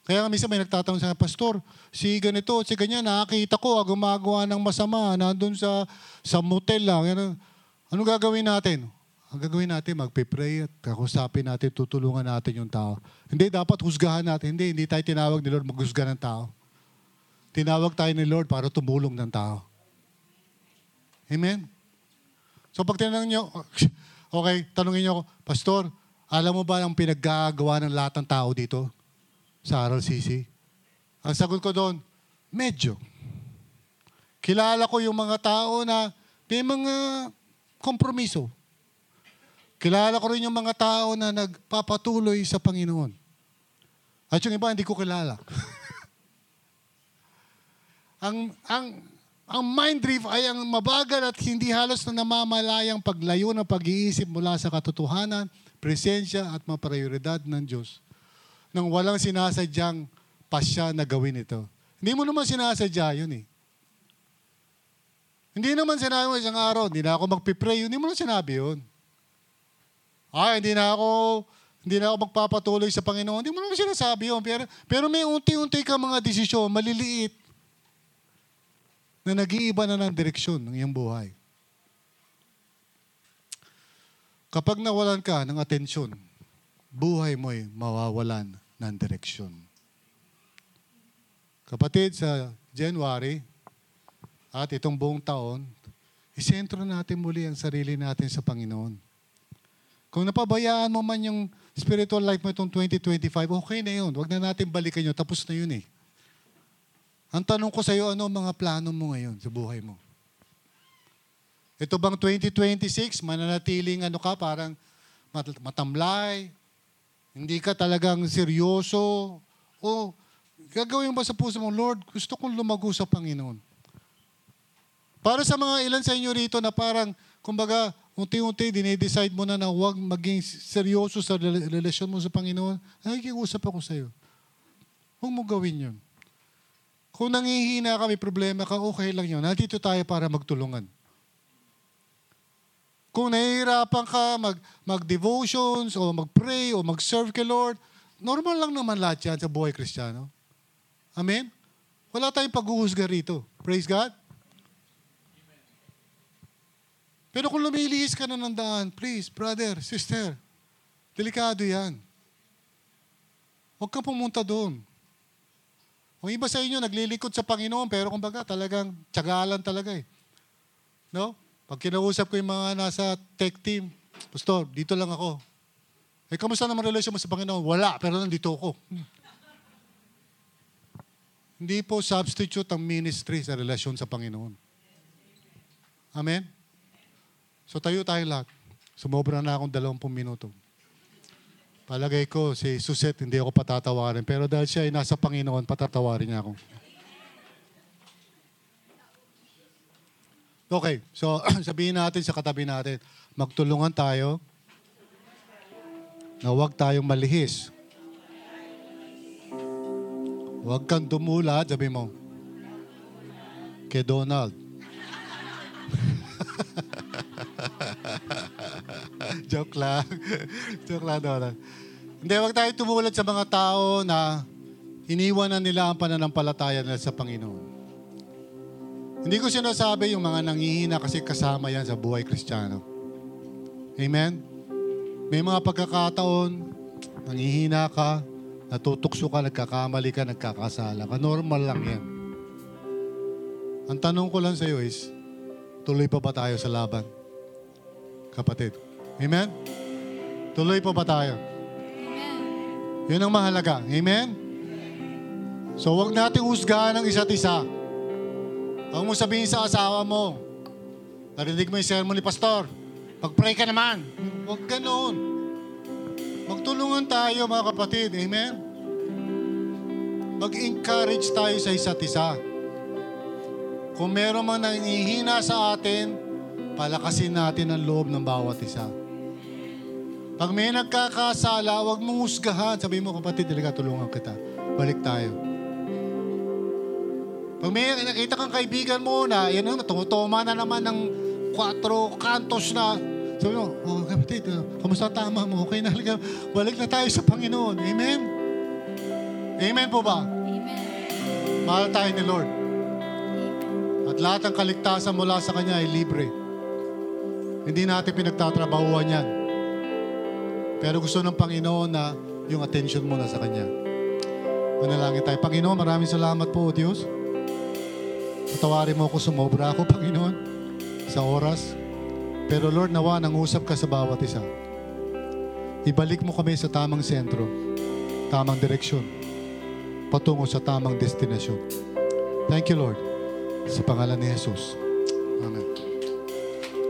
Kaya minsan may nagtatanong sa Pastor, si ganito, si ganyan, nakakita ko, ah, gumagawa ng masama, nandun sa, sa motel lang. Yan, ano gagawin natin? Ang gagawin natin, magpe-pray at kakusapin natin, tutulungan natin yung tao. Hindi, dapat husgahan natin. Hindi, hindi tayo tinawag ni Lord maghusga ng tao. Tinawag tayo ni Lord para tumulong ng tao. Amen? So pag tinanong nyo, okay, tanongin nyo ako, Pastor, alam mo ba ang pinaggagawa ng lahat ng tao dito sa RLCC? Ang sagot ko doon, Medyo. Kilala ko yung mga tao na may mga kompromiso. Kilala ko rin yung mga tao na nagpapatuloy sa Panginoon. At yung iba, hindi ko kilala. ang, ang, ang mind drift ay ang mabagal at hindi halos na namamalayang paglayo ng pag-iisip mula sa katotohanan, presensya at mga prioridad ng Diyos nang walang sinasadyang pasya na gawin ito. Hindi mo naman sinasadya yun eh. Hindi naman sinabi mo isang araw, hindi na ako magpipray. Hindi mo naman sinabi yun. Ay, hindi na ako, hindi na ako magpapatuloy sa Panginoon. Hindi mo naman sinasabi yun. Pero, pero may unti-unti ka mga desisyon, maliliit, na nag-iiba na ng direksyon ng iyong buhay. Kapag nawalan ka ng atensyon, buhay mo'y mawawalan ng direksyon. Kapatid, sa January at itong buong taon, isentro natin muli ang sarili natin sa Panginoon. Kung napabayaan mo man yung spiritual life mo itong 2025, okay na yun. Huwag na natin balikan yun. Tapos na yun eh. Ang tanong ko sa iyo, ano ang mga plano mo ngayon sa buhay mo? Ito bang 2026, mananatiling ano ka, parang mat- matamlay, hindi ka talagang seryoso, o gagawin ba sa puso mo, Lord, gusto kong lumago sa Panginoon. Para sa mga ilan sa inyo rito na parang, kumbaga, unti-unti, dinidecide mo na na huwag maging seryoso sa rela- relasyon mo sa Panginoon, nakikiusap ako sa iyo. Huwag mo gawin yun. Kung nangihina ka, may problema ka, okay lang yun. Nandito tayo para magtulungan. Kung nahihirapan ka mag, mag-devotions o mag-pray o mag-serve kay Lord, normal lang naman lahat yan sa buhay kristyano. Amen? Wala tayong paghuhusga rito. Praise God. Pero kung lumilihis ka na ng daan, please, brother, sister, delikado yan. Huwag kang pumunta doon. Kung iba sa inyo, naglilingkod sa Panginoon, pero kumbaga talagang tiyagalan talaga eh. No? Pag kinausap ko yung mga nasa tech team, Pastor, dito lang ako. Eh, kamusta naman relasyon mo sa Panginoon? Wala, pero nandito ako. Hindi po substitute ang ministry sa relasyon sa Panginoon. Amen? So tayo tayong lahat. Sumobra na akong 20 minuto. Palagay ko, si Suset, hindi ako patatawarin. Pero dahil siya ay nasa Panginoon, patatawarin niya ako. Okay, so sabihin natin sa katabi natin, magtulungan tayo na huwag tayong malihis. Huwag kang dumulat, sabi mo, kay Donald. Joke lang. Joke lang, Donald. Hindi, huwag tayo tumulat sa mga tao na iniwan na nila ang pananampalataya nila sa Panginoon. Hindi ko sinasabi yung mga nangihina kasi kasama yan sa buhay kristyano. Amen? May mga pagkakataon, nangihina ka, natutukso ka, nagkakamali ka, nagkakasala ka. Normal lang yan. Ang tanong ko lang sa iyo is, tuloy pa ba tayo sa laban? Kapatid. Amen? Tuloy pa ba tayo? Yun ang mahalaga. Amen? So, wag nating husgahan ang isa't isa. Huwag mo sabihin sa asawa mo, narinig mo yung sermon ni Pastor, pag-pray ka naman. Huwag ganoon. Magtulungan tayo mga kapatid. Amen? Mag-encourage tayo sa isa't isa. Kung meron man nangihina sa atin, palakasin natin ang loob ng bawat isa. Pag may nagkakasala, huwag mong husgahan. Sabi mo, kapatid, talaga tulungan kita. Balik tayo. Pag may nakita kang kaibigan mo na, yan na, tumutuma na naman ng kwatro kantos na, sabi mo, oh, kapatid, uh, kamusta tama mo? Okay na, halika. Balik na tayo sa Panginoon. Amen? Amen po ba? Amen. Mahal tayo ni Lord. At lahat ng kaligtasan mula sa Kanya ay libre. Hindi natin pinagtatrabahuan yan. Pero gusto ng Panginoon na yung attention mo na sa Kanya. Manalangin tayo. Panginoon, maraming salamat po, O Diyos. Patawarin mo ako, sumobra ako, Panginoon, sa oras. Pero Lord, nawa, nangusap ka sa bawat isa. Ibalik mo kami sa tamang sentro, tamang direksyon, patungo sa tamang destinasyon. Thank you, Lord. Sa pangalan ni Jesus. Amen.